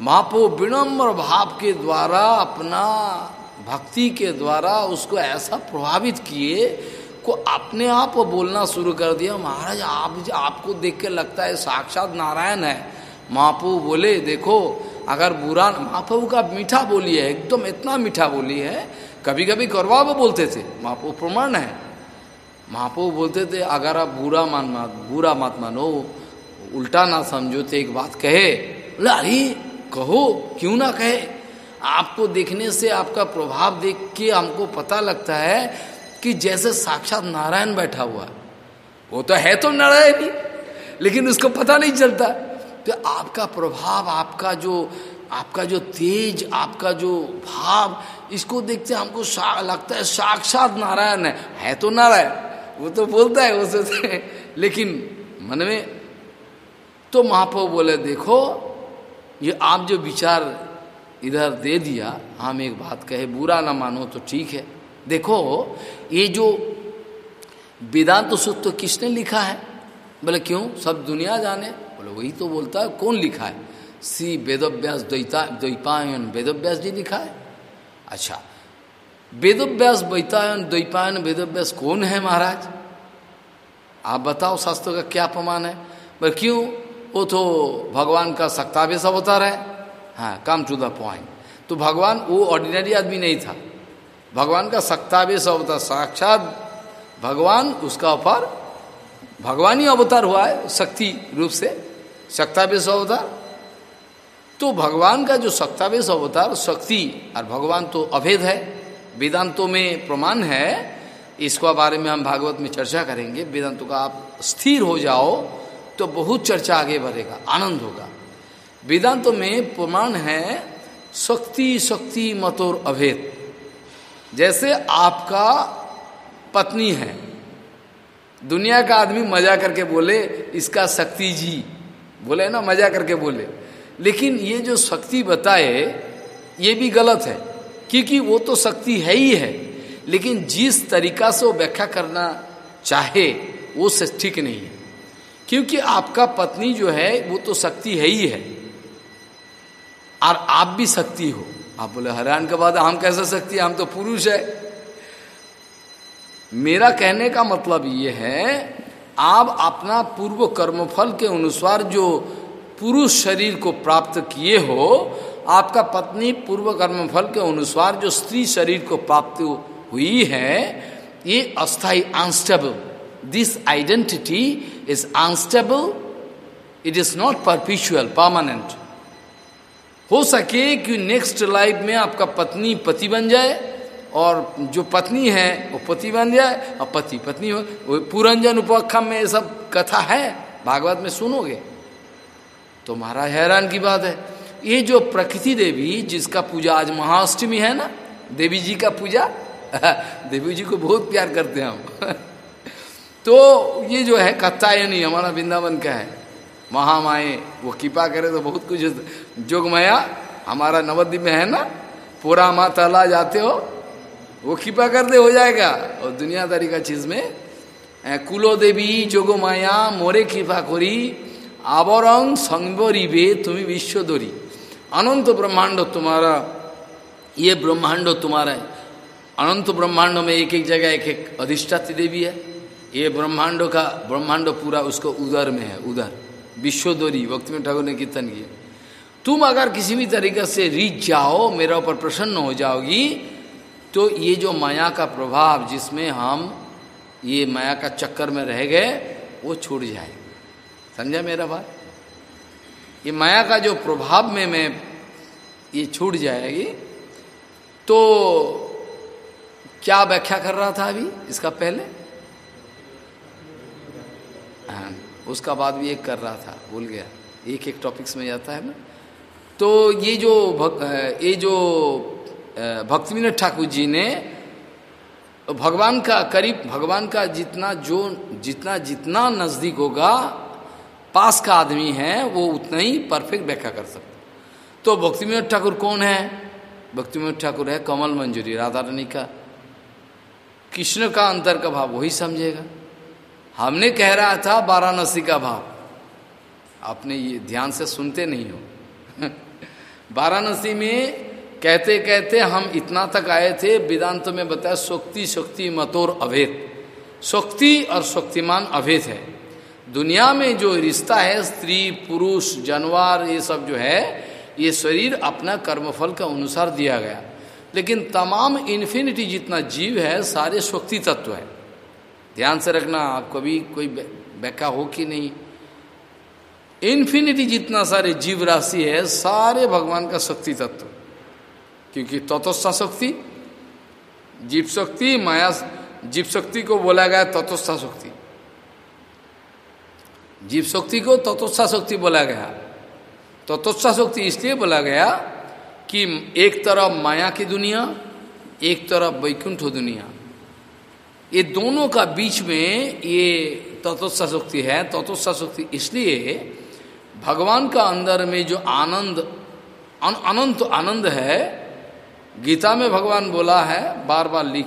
महाप्रभु विनम्र भाव के द्वारा, अपना भक्ति के द्वारा उसको ऐसा प्रभावित किए को अपने आप बोलना शुरू कर दिया। महाराज, आप आपको देख के लगता है साक्षात नारायण है। महाप्रभु बोले, देखो, अगर बुरा, महाप्रभु का मीठा बोली है, एकदम इतना मीठा बोली है कभी कभी करवा वो बोलते थे। महाप्रभु प्रमाण है। महाप्रभु बोलते थे अगर आप बुरा मान मत बुरा मत मानो उल्टा ना समझो तो एक बात कहे बोले अरे कहो, क्यों ना कहे? आपको देखने से आपका प्रभाव देख के हमको पता लगता है कि जैसे साक्षात नारायण बैठा हुआ वो तो है तो नारायण ही लेकिन उसको पता नहीं चलता। तो आपका प्रभाव, आपका जो आपका जो तेज, आपका जो भाव, इसको देखते हमको लगता है साक्षात नारायण है। है तो नारायण। वो तो बोलता है वो सोचते लेकिन मन में तो महाप्रभु बोले, देखो, ये आप जो विचार इधर दे दिया, हम एक बात कहे, बुरा ना मानो तो ठीक है। देखो, ये जो वेदांत तो सूत्र तो किसने लिखा है? बोले, क्यों? सब दुनिया जाने। बोले, वही तो बोलता है, कौन लिखा है? श्री वेदव्यास द्वैता, द्वैपायन वेदव्यास जी लिखा है। अच्छा वेदव्यास वैतायन द्वैपायन, वेदव्यास कौन है महाराज? आप बताओ, शास्त्रों का क्या प्रमाण है? पर क्यों? वो तो भगवान का सक्तावेश अवतार है। हाँ कम टू द पॉइंट तो भगवान, वो ऑर्डिनरी आदमी नहीं था। भगवान का सक्तावेश अवतार, साक्षात भगवान, उसका अपार भगवान ही अवतार हुआ है, शक्ति रूप से सक्तावेश अवतार। तो भगवान का जो सक्तावेश अवतार, शक्ति और भगवान तो अभेद है। वेदांतों में प्रमाण है, इसको बारे में हम भागवत में चर्चा करेंगे। वेदांतों का आप स्थिर हो जाओ तो बहुत चर्चा आगे बढ़ेगा, आनंद होगा। वेदांतों में प्रमाण है, शक्ति शक्ति मतोर अभेद। जैसे आपका पत्नी है, दुनिया का आदमी मज़ा करके बोले, इसका शक्ति जी। बोले ना, मज़ा करके बोले। लेकिन ये जो शक्ति बताए, ये भी गलत है। क्योंकि वो तो शक्ति है ही है। लेकिन जिस तरीका से वो व्याख्या करना चाहे, वो ठीक नहीं है। क्योंकि आपका पत्नी जो है, वो तो शक्ति है ही है। और आप भी शक्ति हो। आप बोले हरियाण के बाद हम कैसे शक्ति? हम तो पुरुष है। मेरा कहने का मतलब ये है, आप अपना पूर्व कर्मफल के अनुसार जो पुरुष शरीर को प्राप्त किए हो आपका पत्नी पूर्व कर्म फल के अनुसार जो स्त्री शरीर को प्राप्त हुई है, ये अस्थाई unstable this identity is unstable it is not perpetual permanent हो सके कि नेक्स्ट लाइफ में आपका पत्नी पति बन जाए, और जो पत्नी है, वो पति बन जाए, और पति पत्नी हो, वो पुरंजन उपखम में ये सब कथा है, भागवत में सुनोगे? तो महाराज हैरान की बात है। ये जो प्रकृति देवी, जिसका पूजा आज महाअष्टमी है ना, देवी जी का पूजा, देवी जी को बहुत प्यार करते हैं हम। तो ये जो है कत्तायनी हमारा वृंदावन का है। महामाए वो कृपा करे तो बहुत कुछ जोगमया, हमारा नवद्वीप में है ना, पूरा माँ तला जाते हो, वो कृपा कर दे, हो जाएगा। और दुनियादारी का चीज़ में कुलो देवी जोगो माया मोरे कृपा करी आवरंग संबरिबे तुम्हें विश्वदरी अनंत ब्रह्मांड तुम्हारा, ये ब्रह्मांड तुम्हारा है। अनंत ब्रह्मांड में एक एक जगह, एक एक अधिष्ठाती देवी है। ये ब्रह्मांड का, ब्रह्मांड पूरा उसको उधर में है उधर विश्वदोरी वक्त में ठाकुर ने कीर्तन किया। तुम अगर किसी भी तरीके से रीच जाओ, मेरा ऊपर प्रसन्न हो जाओगी तो ये जो माया का प्रभाव जिसमें हम, ये माया का चक्कर में रह गए, वो छूट जाए समझा मेरा बात? ये माया का जो प्रभाव में मैं ये छूट जाएगी तो क्या व्याख्या कर रहा था अभी इसका पहले? हाँ उसका बाद भी एक कर रहा था भूल गया। एक एक टॉपिक्स में जाता है ना। तो ये जो भक, ये जो भक्ति विनोद ठाकुर जी ने भगवान का करीब भगवान का जितना जो जितना जितना नज़दीक होगा पास का आदमी है, वो उतना ही परफेक्ट व्याख्या कर सकता तो भक्ति विनोद ठाकुर कौन है? भक्ति विनोद ठाकुर है कमल मंजूरी, राधा रानी का। कृष्ण का अंतर का भाव वही समझेगा। हमने कह रहा था वाराणसी का भाव। आपने ये ध्यान से सुनते नहीं हो। वाराणसी में कहते कहते हम इतना तक आए थे, वेदांत में बताया, शक्ति शक्ति मतोर अभेद। शक्ति और शक्तिमान अभेद है। दुनिया में जो रिश्ता है, स्त्री, पुरुष, जानवर, ये सब जो है, ये शरीर अपना कर्मफल का अनुसार दिया गया। लेकिन तमाम इन्फिनिटी जितना जीव है, सारे शक्ति तत्व है। ध्यान से रखना, आप कभी कोई व्याख्या हो कि नहीं। इन्फिनिटी जितना सारे जीव राशि है, सारे भगवान का शक्ति तत्व। क्योंकि तत्वस्था शक्ति, जीव शक्ति, माया, जीव शक्ति को बोला गया तत्वस्था शक्ति। जीव शक्ति को तत्वस्था शक्ति बोला गया। तत्वस्था शक्ति इसलिए बोला गया कि एक तरफ़ माया की दुनिया, एक तरफ़ वैकुंठ दुनिया। ये दोनों का बीच में ये तत्वस्था शक्ति है। तत्वस्था शक्ति इसलिए भगवान का अंदर में जो आनंद अनंत आनंद है, गीता में भगवान बोला है बार बार लिख,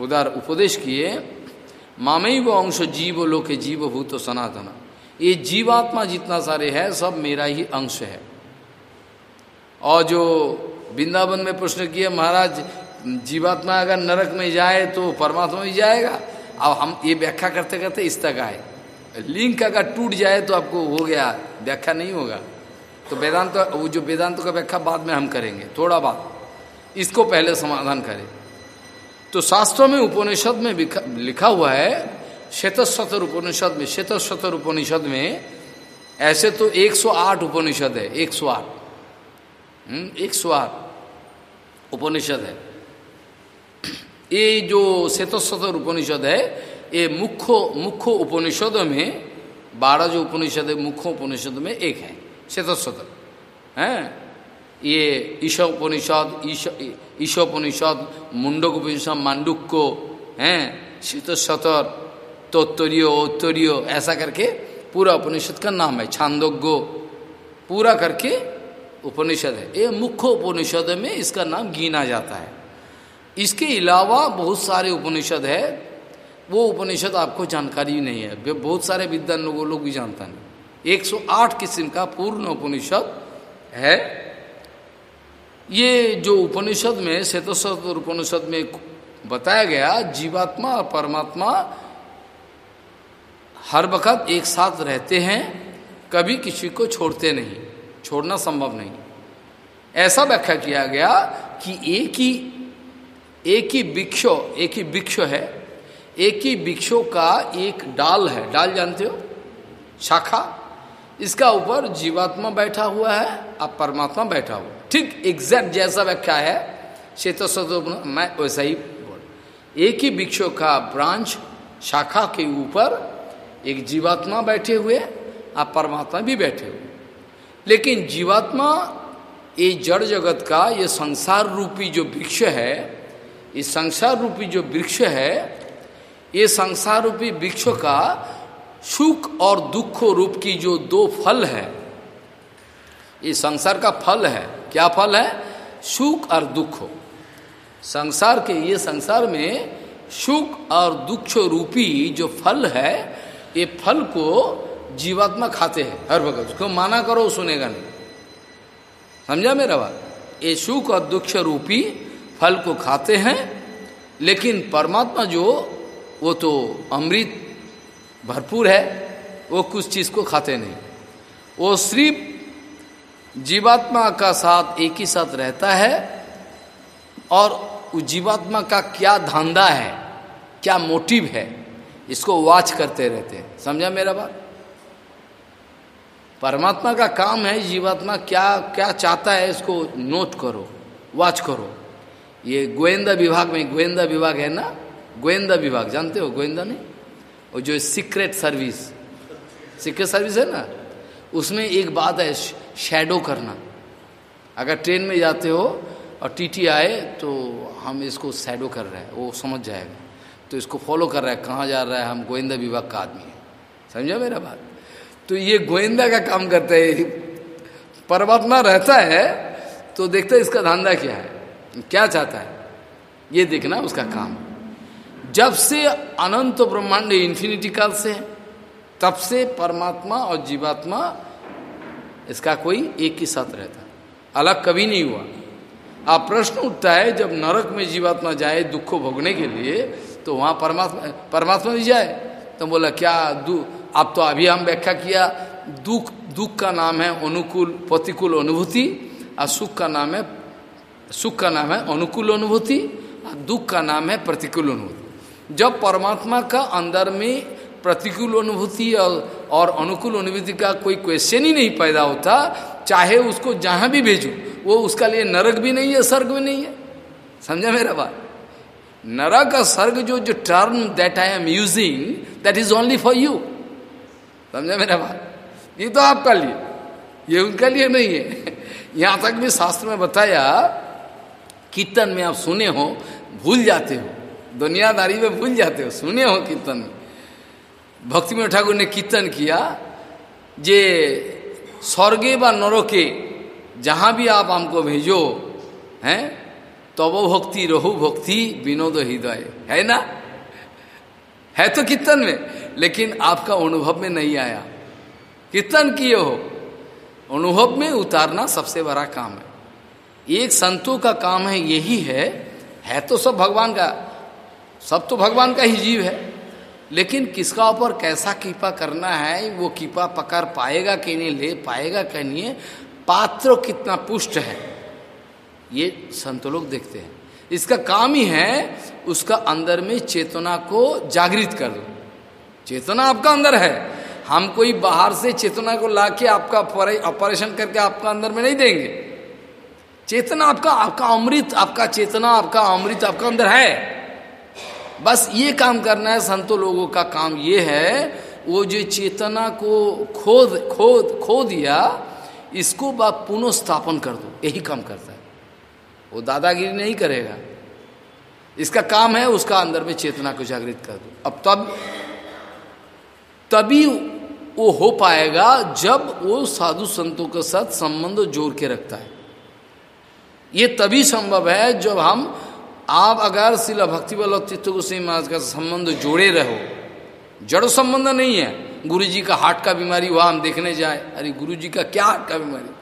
उदार उपदेश किए मामई वो अंश जीव लोके जीव भूत सनातन। ये जीवात्मा जितना सारे है, सब मेरा ही अंश है। और जो वृंदावन में प्रश्न किए, महाराज, जीवात्मा अगर नरक में जाए तो परमात्मा में जाएगा? अब हम ये व्याख्या करते करते इस तक आए। लिंक अगर टूट जाए तो आपको हो गया, व्याख्या नहीं होगा। तो वेदांत, वो जो वेदांत का व्याख्या बाद में हम करेंगे, थोड़ा बाद। इसको पहले समाधान करें। तो शास्त्रों में, उपनिषद में लिखा हुआ है श्वेतस्वतर उपनिषद में श्वेतस्वतर उपनिषद में ऐसे तो 108 उपनिषद है 108 108 हम्म, उपनिषद है। ये जो श्वेतस्वतर उपनिषद है ये मुख्य मुख्य उपनिषद में बारह जो उपनिषद है मुख्य उपनिषद में एक है श्वेतस्वतर है? ये ईशोपनिषद ईशोपनिषद मुंडक उपनिषद मांडुक्य हैं? शीत सतर तोत्तरीय, उत्तरीय, ऐसा करके पूरा उपनिषद का नाम है छांदोग्य पूरा करके उपनिषद है। ये मुख्य उपनिषद में इसका नाम गिना जाता है। इसके अलावा बहुत सारे उपनिषद है। वो उपनिषद आपको जानकारी नहीं है। बहुत सारे विद्वान लोगों, लोग भी जानता नहीं 108 किस्म का पूर्ण उपनिषद है। ये जो उपनिषद में श्वेतोत्तर उपनिषद में बताया गया, जीवात्मा और परमात्मा हर वक्त एक साथ रहते हैं, कभी किसी को छोड़ते नहीं, छोड़ना संभव नहीं। ऐसा व्याख्या किया गया कि एक ही एक ही वृक्षो एक ही वृक्ष है, एक ही वृक्षों का एक डाल है। डाल जानते हो? शाखा। इसका ऊपर जीवात्मा बैठा हुआ है और परमात्मा बैठा हुआ। ठीक एग्जैक्ट जैसा व्याख्या है चेत मैं वैसा ही बोल। एक ही वृक्षों का ब्रांच शाखा के ऊपर एक जीवात्मा बैठे हुए और परमात्मा भी बैठे हुए। लेकिन जीवात्मा, ये जड़ जगत का, ये संसार रूपी जो वृक्ष है, ये संसार रूपी जो वृक्ष है, ये संसार रूपी वृक्ष का सुख और दुख रूप की जो दो फल है, ये संसार का फल है। क्या फल है? सुख और दुख। संसार के, ये संसार में सुख और दुख रूपी जो फल है ये फल को जीवात्मा खाते हैं, हर वक्त। उसको माना करो सुनेगा नहीं। समझा मेरा बात? ये सुख और दुख रूपी फल को खाते हैं, लेकिन परमात्मा जो, वो तो अमृत भरपूर है, वो कुछ चीज़ को खाते नहीं। वो सिर्फ़ जीवात्मा का साथ, एक ही साथ रहता है, और उस जीवात्मा का क्या धंधा है, क्या मोटिव है इसको वॉच करते रहते हैं। समझा मेरा बात? परमात्मा का काम है, जीवात्मा क्या क्या चाहता है इसको नोट करो वॉच करो। ये गोविंदा विभाग में गोविंदा विभाग है ना? गोविंदा विभाग, जानते हो गोविंदा नहीं वो जो सीक्रेट सर्विस सीक्रेट सर्विस है ना? उसमें एक बात है शेडो करना। अगर ट्रेन में जाते हो और टीटी आए तो हम इसको सैडो कर रहे हैं, वो समझ जाएगा। तो इसको फॉलो कर रहा है, कहाँ जा रहा है, हम गोविंदा विभाग का आदमी है। समझा मेरा बात? तो ये गोविंदा का काम करते है परमात्मा रहता है तो देखते इसका धंधा क्या है। क्या चाहता है? ये देखना उसका काम। जब से अनंत ब्रह्मांड इंफिनिटी काल से तब से परमात्मा और जीवात्मा इसका कोई एक ही साथ रहता अलग कभी नहीं हुआ। अब प्रश्न उठता है, जब नरक में जीवात्मा जाए दुख को भोगने के लिए तो वहाँ परमात्मा परमात्मा भी जाए। तो बोला क्या दु अब तो अभी हम व्याख्या किया दुख दुख का नाम है अनुकूल प्रतिकूल अनुभूति और सुख का नाम है सुख का नाम है अनुकूल अनुभूति और दुख का नाम है प्रतिकूल अनुभूति। जब परमात्मा का अंदर में प्रतिकूल अनुभूति और, और अनुकूल अनुभूति का कोई क्वेश्चन ही नहीं पैदा होता चाहे उसको जहाँ भी भेजो वो उसका लिए नरक भी नहीं है स्वर्ग भी नहीं है। समझा मेरा बात? नरक स्वर्ग जो जो term that I am using that is only for you समझा मेरा बात ये तो आपका लिए ये उनका लिए नहीं है यहाँ तक भी शास्त्र में बताया कीर्तन में आप सुने हो भूल जाते हो दुनियादारी में भूल जाते हो सुने हो कीर्तन में भक्ति में ठाकुर ने कीर्तन किया जे स्वर्गे व नरके जहाँ भी आप हमको भेजो हैं तब भक्ति, रहो भक्ति, विनोद हृदय। है ना? है तो कीर्तन में, लेकिन आपका अनुभव में नहीं आया। कीर्तन किए हो। अनुभव में उतारना सबसे बड़ा काम है। एक संतों का काम है, यही है है तो सब भगवान का, सब तो भगवान का ही जीव है। लेकिन किसका ऊपर कैसा कृपा करना है, वो कृपा पकड़ पाएगा कि नहीं, ले पाएगा कि नहीं, पात्र कितना पुष्ट है। ये संत लोग देखते हैं। इसका काम ही है उसका अंदर में चेतना को जागृत कर दो। चेतना आपका अंदर है। हम कोई बाहर से चेतना को लाके आपका ऑपरेशन करके आपका अंदर में नहीं देंगे। चेतना आपका आपका अमृत, आपका चेतना, आपका अमृत आपका अंदर है। बस ये काम करना है संतो लोगों का काम ये है, वो जो चेतना को खोद खोद खो दिया इसको बाप पुनः स्थापन कर दो। यही काम करता है। वो दादागिरी नहीं करेगा। इसका काम है उसका अंदर में चेतना को जागृत कर दो। अब तब, तभी वो हो पाएगा जब वो साधु संतों के साथ संबंध जोड़ के रखता है। ये तभी संभव है जब हम, आप अगर शिला भक्ति वल्लभ चित्त गोस्वामी महाराज का संबंध जोड़े रहो। जड़ संबंध नहीं है। गुरु जी का हार्ट का बीमारी हुआ, हम देखने जाए। अरे गुरु जी का क्या हार्ट का बीमारी?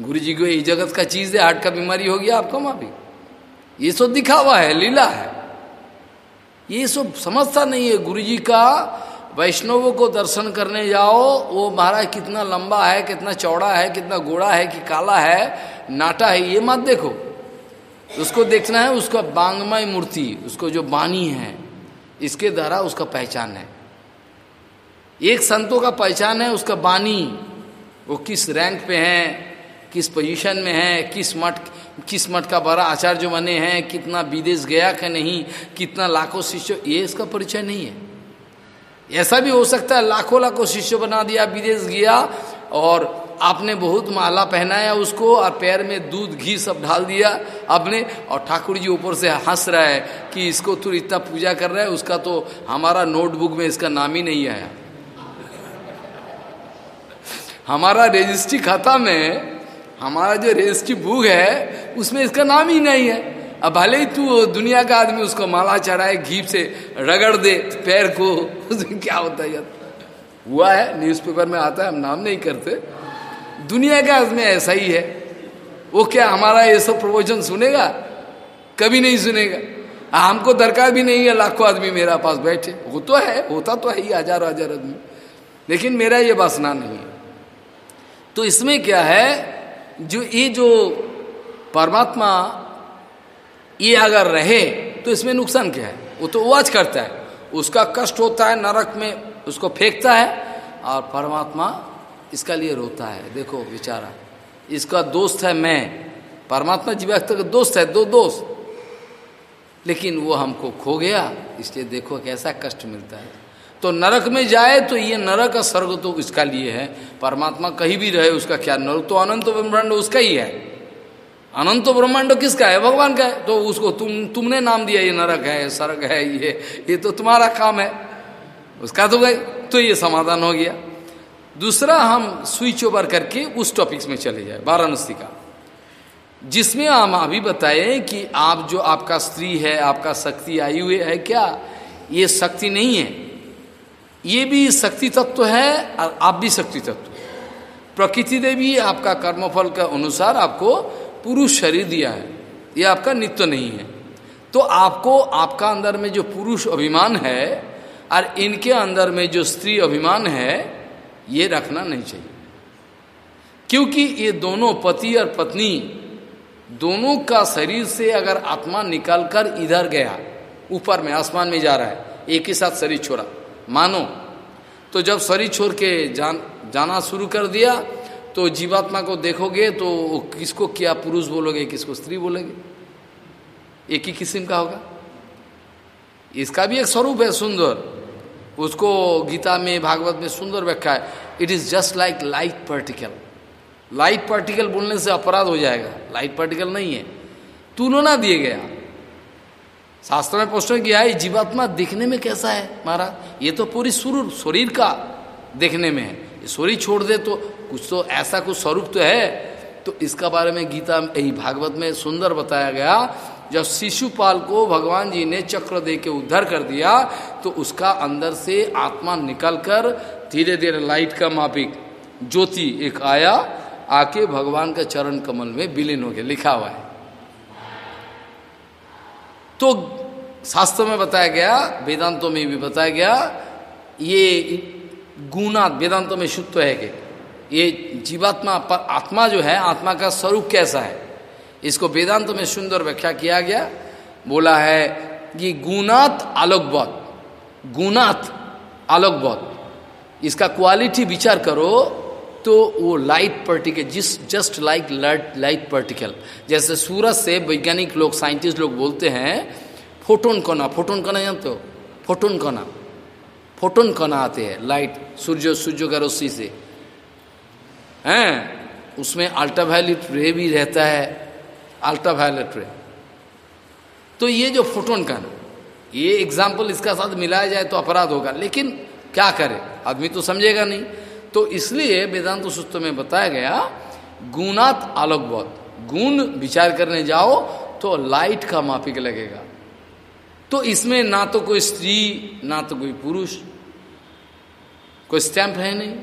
गुरु जी को ये जगत का चीज़ है, हार्ट का बीमारी हो गया आपको माफ़ी ये सब दिखा हुआ है, लीला है। ये सब समझता नहीं है गुरु जी का, वैष्णवों को दर्शन करने जाओ, वो महाराज कितना लंबा है, कितना चौड़ा है, कितना गोड़ा है कि काला है, नाटा है, ये मत देखो। उसको देखना है, उसका बांगमय मूर्ति, उसको जो बानी है, इसके द्वारा उसका पहचान है। एक संतों का पहचान है, उसका बानी, वो किस रैंक पे है किस पोजीशन में है, किस मठ किस मठ का बड़ा आचार्य बने हैं, कितना विदेश गया कि नहीं, कितना लाखों शिष्य, ये इसका परिचय नहीं है। ऐसा भी हो सकता है, लाखों लाखों शिष्य बना दिया, विदेश गया, और आपने बहुत माला पहनाया उसको, और पैर में दूध, घी सब ढाल दिया आपने, और ठाकुर जी ऊपर से हंस रहा है कि इसको तू इतना पूजा कर रहा है, उसका तो हमारा नोटबुक में इसका नाम ही नहीं आया। हमारा रजिस्ट्री खाता में हमारा जो रजिस्ट्री बुक है, उसमें इसका नाम ही नहीं है। अब भले ही तू दुनिया का आदमी उसको माला चढ़ाए घी से रगड़ दे, पैर को क्या होता है हुआ है न्यूज़पेपर में आता है, हम नाम नहीं करते। दुनिया का आदमी ऐसा ही है। वो क्या हमारा ये सब प्रवचन सुनेगा? कभी नहीं सुनेगा। हमको दरकार भी नहीं है, लाखों आदमी मेरा पास बैठे। वो तो है, होता तो है ही, हज़ार हज़ार आदमी। लेकिन मेरा ये वासना नहीं है। तो इसमें क्या है जो, ये जो परमात्मा, ये अगर रहे तो इसमें नुकसान क्या है? वो तो वाच करता है। उसका कष्ट होता है, नरक में उसको फेंकता है, और परमात्मा इसका लिए रोता है। देखो बेचारा इसका दोस्त है मैं। परमात्मा जीवाख्त का दोस्त है, दो दोस्त। लेकिन वो हमको खो गया, इसलिए देखो कैसा कष्ट मिलता है। तो नरक में जाए तो ये नरक का स्वर्ग तो इसका लिए है। परमात्मा कहीं भी रहे उसका क्या? नरक तो अनंत ब्रह्मांड उसका ही है। अनंत ब्रह्मांड किसका है? भगवान का है। तो उसको तुम, तुमने नाम दिया, ये नरक है स्वर्ग है, ये ये तो तुम्हारा काम है। उसका तो गए तो ये समाधान हो गया। दूसरा हम स्विच ओवर करके उस टॉपिक्स में चले जाए, वाराणसी का। जिसमें हम अभी बताए कि आप जो आपका स्त्री है, आपका शक्ति आई हुई है, क्या? ये शक्ति नहीं है। ये भी शक्ति तत्व है और आप भी शक्ति तत्व। प्रकृति देवी आपका कर्मफल के अनुसार आपको पुरुष शरीर दिया है। ये आपका नित्य नहीं है। तो आपको, आपका अंदर में जो पुरुष अभिमान है और इनके अंदर में जो स्त्री अभिमान है, ये रखना नहीं चाहिए। क्योंकि ये दोनों पति और पत्नी, दोनों का शरीर से अगर आत्मा निकलकर इधर गया, ऊपर में आसमान में जा रहा है, एक ही साथ शरीर छोड़ा मानो। तो जब शरीर छोड़ के जान, जाना शुरू कर दिया तो जीवात्मा को देखोगे तो किसको क्या पुरुष बोलोगे, किसको स्त्री बोलोगे? एक ही किस्म का होगा। इसका भी एक स्वरूप है सुंदर। उसको गीता में, भागवत में सुंदर व्याख्या है। It is just like light particle light particle बोलने से अपराध हो जाएगा। लाइट पार्टिकल नहीं है। तुलना दिए गया। शास्त्र में प्रश्न किया है, जीवात्मा दिखने में कैसा है, महाराज? ये तो पूरी सुर शरीर का देखने में है। शरीर छोड़ दे तो कुछ तो ऐसा कुछ स्वरूप तो है। तो इसका बारे में गीता यही भागवत में सुंदर बताया गया, जब शिशुपाल को भगवान जी ने चक्र दे के उद्धार कर दिया तो उसका अंदर से आत्मा निकलकर धीरे धीरे लाइट का मापिक ज्योति एक आया, आके भगवान का चरण कमल में विलीन हो गया लिखा हुआ है। तो शास्त्र में बताया गया, वेदांतों में भी बताया गया, ये गुना वेदांतों में शुद्ध है कि ये जीवात्मा पर आत्मा जो है, आत्मा का स्वरूप कैसा है? इसको वेदांत में सुंदर व्याख्या किया गया। बोला है कि गुणात आलोकबोध गुणात आलोकबोध। इसका क्वालिटी विचार करो तो वो लाइट पार्टिकल जिस just like light light particle जैसे सूरज से वैज्ञानिक लोग साइंटिस्ट लोग बोलते हैं फोटोन कणा फोटोन कणा जानते हो? फोटोन कणा। फोटोन कणा आते हैं लाइट सूर्य सूर्य का रोशनी से। हैं? उसमें अल्ट्रावायलेट रे भी रहता है। अल्ट्रावायलेट रे तो ये जो फोटोन कणा, ये एग्ज़ाम्पल इसका साथ मिलाया जाए तो अपराध होगा। लेकिन क्या करे? आदमी तो समझेगा नहीं। तो इसलिए वेदांत सूत्र में बताया गया, गुणात आलोकबोध गुण विचार करने जाओ तो लाइट का मापिक लगेगा। तो इसमें ना तो कोई स्त्री, ना तो कोई पुरुष, कोई स्टैंप है नहीं।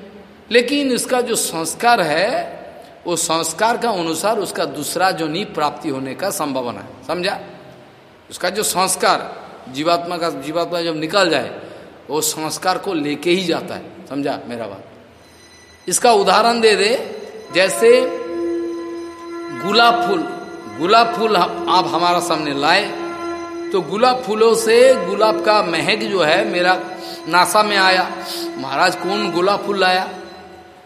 लेकिन इसका जो संस्कार है, वो संस्कार का अनुसार उसका दूसरा जो नींव प्राप्ति होने का संभावना है। समझा? उसका जो संस्कार, जीवात्मा का, जीवात्मा जब निकल जाए, वो संस्कार को लेके ही जाता है। समझा मेरा बात? इसका उदाहरण दे दे, जैसे गुलाब फूल। गुलाब फूल आप हमारा सामने लाए तो गुलाब फूलों से गुलाब का महक जो है, मेरा नासा में आया। महाराज, कौन गुलाब फूल लाया?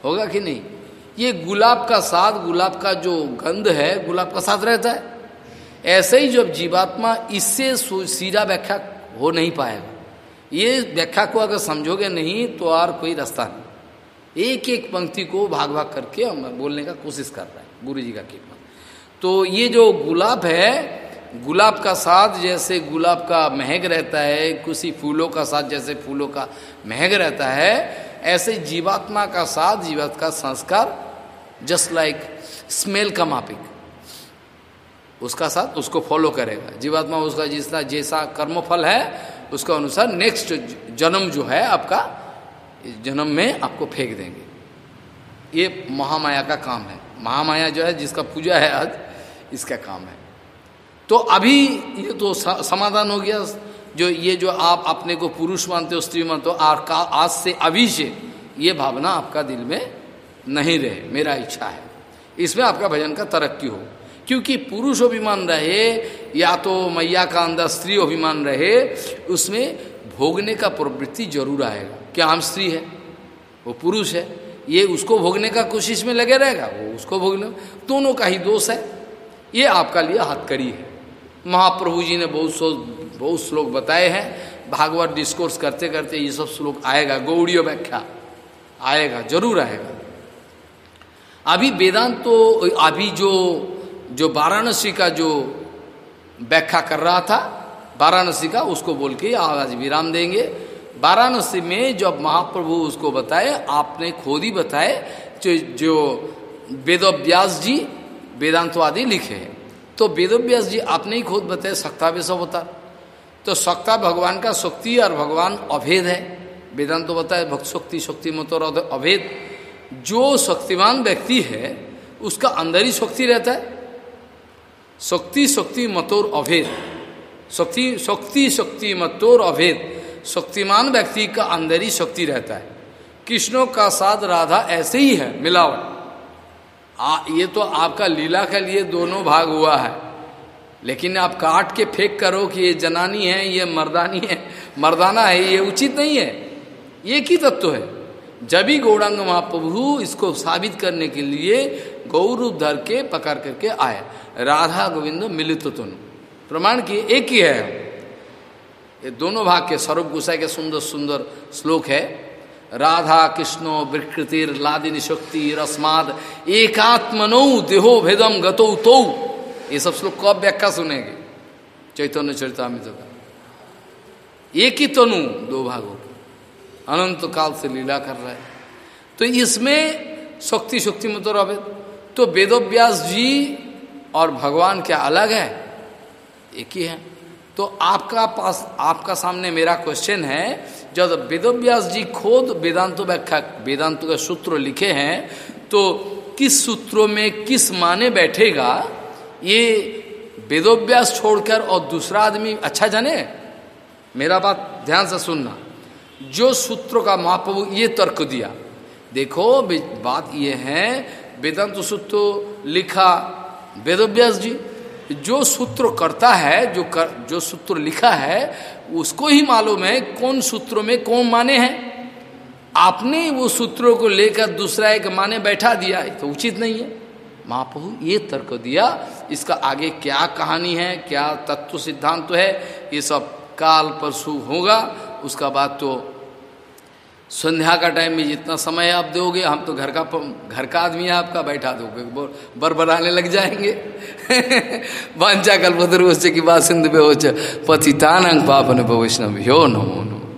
होगा कि नहीं? ये गुलाब का साथ, गुलाब का जो गंध है, गुलाब का साथ रहता है। ऐसे ही जब जीवात्मा इससे सीधा व्याख्या हो नहीं पाएगा। ये व्याख्या को अगर समझोगे नहीं तो और कोई रास्ता नहीं। एक एक पंक्ति को भाग भाग करके हम बोलने का कोशिश कर रहा है गुरु जी का कृपा तो ये जो गुलाब है, गुलाब का साथ जैसे गुलाब का महक रहता है किसी फूलों का साथ जैसे फूलों का महक रहता है, ऐसे जीवात्मा का साथ जीवात का संस्कार जस्ट लाइक स्मेल का मापिक। उसका साथ उसको फॉलो करेगा। जीवात्मा उसका जिसका, जैसा कर्मफल है, उसका अनुसार नेक्स्ट जन्म जो है, आपका इस जन्म में आपको फेंक देंगे। ये महामाया का काम है। महामाया जो है, जिसका पूजा है आज, इसका काम है। तो अभी ये तो समाधान हो गया। जो ये जो आप अपने को पुरुष मानते हो, स्त्री मानते हो का, आज से अभी से ये भावना आपका दिल में नहीं रहे। मेरा इच्छा है। इसमें आपका भजन का तरक्की हो। क्योंकि पुरुष अभिमान रहे, या तो मैया का अंदर स्त्री अभिमान रहे, उसमें भोगने का प्रवृत्ति ज़रूर आएगा। क्या हम स्त्री है? वो पुरुष है। ये उसको भोगने का कोशिश में लगे रहेगा? वो उसको भोगने। दोनों का ही दोष है। ये आपका लिए हथकड़ी है। महाप्रभु जी ने बहुत सो, बहुत श्लोक बताए हैं। भागवत डिस्कोर्स करते करते ये सब श्लोक आएगा। गौड़ियों व्याख्या आएगा, ज़रूर आएगा। अभी वेदांत तो अभी जो जो वाराणसी का जो व्याख्या कर रहा था, वाराणसी का, उसको बोल के आज विराम देंगे। वाराणसी में जब महाप्रभु उसको बताए, आपने खुद ही बताए, जो जो वेदव्यास जी वेदांतवादी लिखे हैं। तो वेदव्यास जी आपने ही खुद बताए सकता भी सब होता। तो सक्ता भगवान का शक्ति और भगवान अभेद है। वेदांत तो बताए, भक्त शक्ति शक्ति मत और अभेद। जो शक्तिमान व्यक्ति है, उसका अंदर ही शक्ति रहता है। शक्ति शक्ति मतोर अभेद। शक्ति शक्ति शक्ति मतोर अभेद। शक्तिमान व्यक्ति का अंदर ही शक्ति रहता है। कृष्णों का साथ राधा ऐसे ही है मिलावट। आ, ये तो आपका लीला के लिए दोनों भाग हुआ है। लेकिन आप काट के फेंक करो कि ये जनानी है ये मर्दानी है मर्दाना है ये उचित नहीं है। ये की तत्व है। जब ही गौड़ांग महाप्रभु इसको साबित करने के लिए गौरूप धर के पकड़ करके आए। राधा गोविंद मिलित तो प्रमाण की एक ही है। ये दोनों भाग के स्वरूप गुसाई के सुंदर सुंदर श्लोक है। राधा, कृष्णो, विकृतिर, लादिनी शक्ति, रस्माद, एकात्मनो, देहो भेदम गतो तो। ये सब श्लोक कब व्याख्या सुनेंगे। चैतन्य चरितमित का एक ही तनु दो भागों की। अनंत काल से लीला कर रहा है। तो इसमें शक्ति शक्ति मत अवैध तो वेदोव्यास जी और भगवान क्या अलग है? एक ही है। तो आपका पास, आपका सामने मेरा क्वेश्चन है, जब वेदव्यास जी खुद वेदांत व्याख्या वेदांत का सूत्र लिखे हैं तो किस सूत्रों में किस माने बैठेगा, ये वेदोव्यास छोड़कर और दूसरा आदमी अच्छा जाने? मेरा बात ध्यान से सुनना। जो सूत्र का महाप्रभु, ये तर्क दिया। देखो बात ये है, वेदांत सूत्र लिखा वेदोव्यास जी जो सूत्र करता है जो कर, जो सूत्र लिखा है उसको ही मालूम है कौन सूत्रों में कौन माने हैं। आपने वो सूत्रों को लेकर दूसरा एक माने बैठा दिया तो उचित नहीं है। महाप्रभु ये तर्क दिया इसका आगे क्या कहानी है क्या तत्व सिद्धांत तो है ये सब काल परसु होगा उसका बाद तो संध्या का टाइम में जितना समय आप दोगे, हम तो घर का घर का आदमी है आपका, बैठा दोगे बर बनाने लग जाएँगे। वांचा कल्पतरु की बात सिंधु पे हो पतितानंग पापन वैष्णव नमो नमो।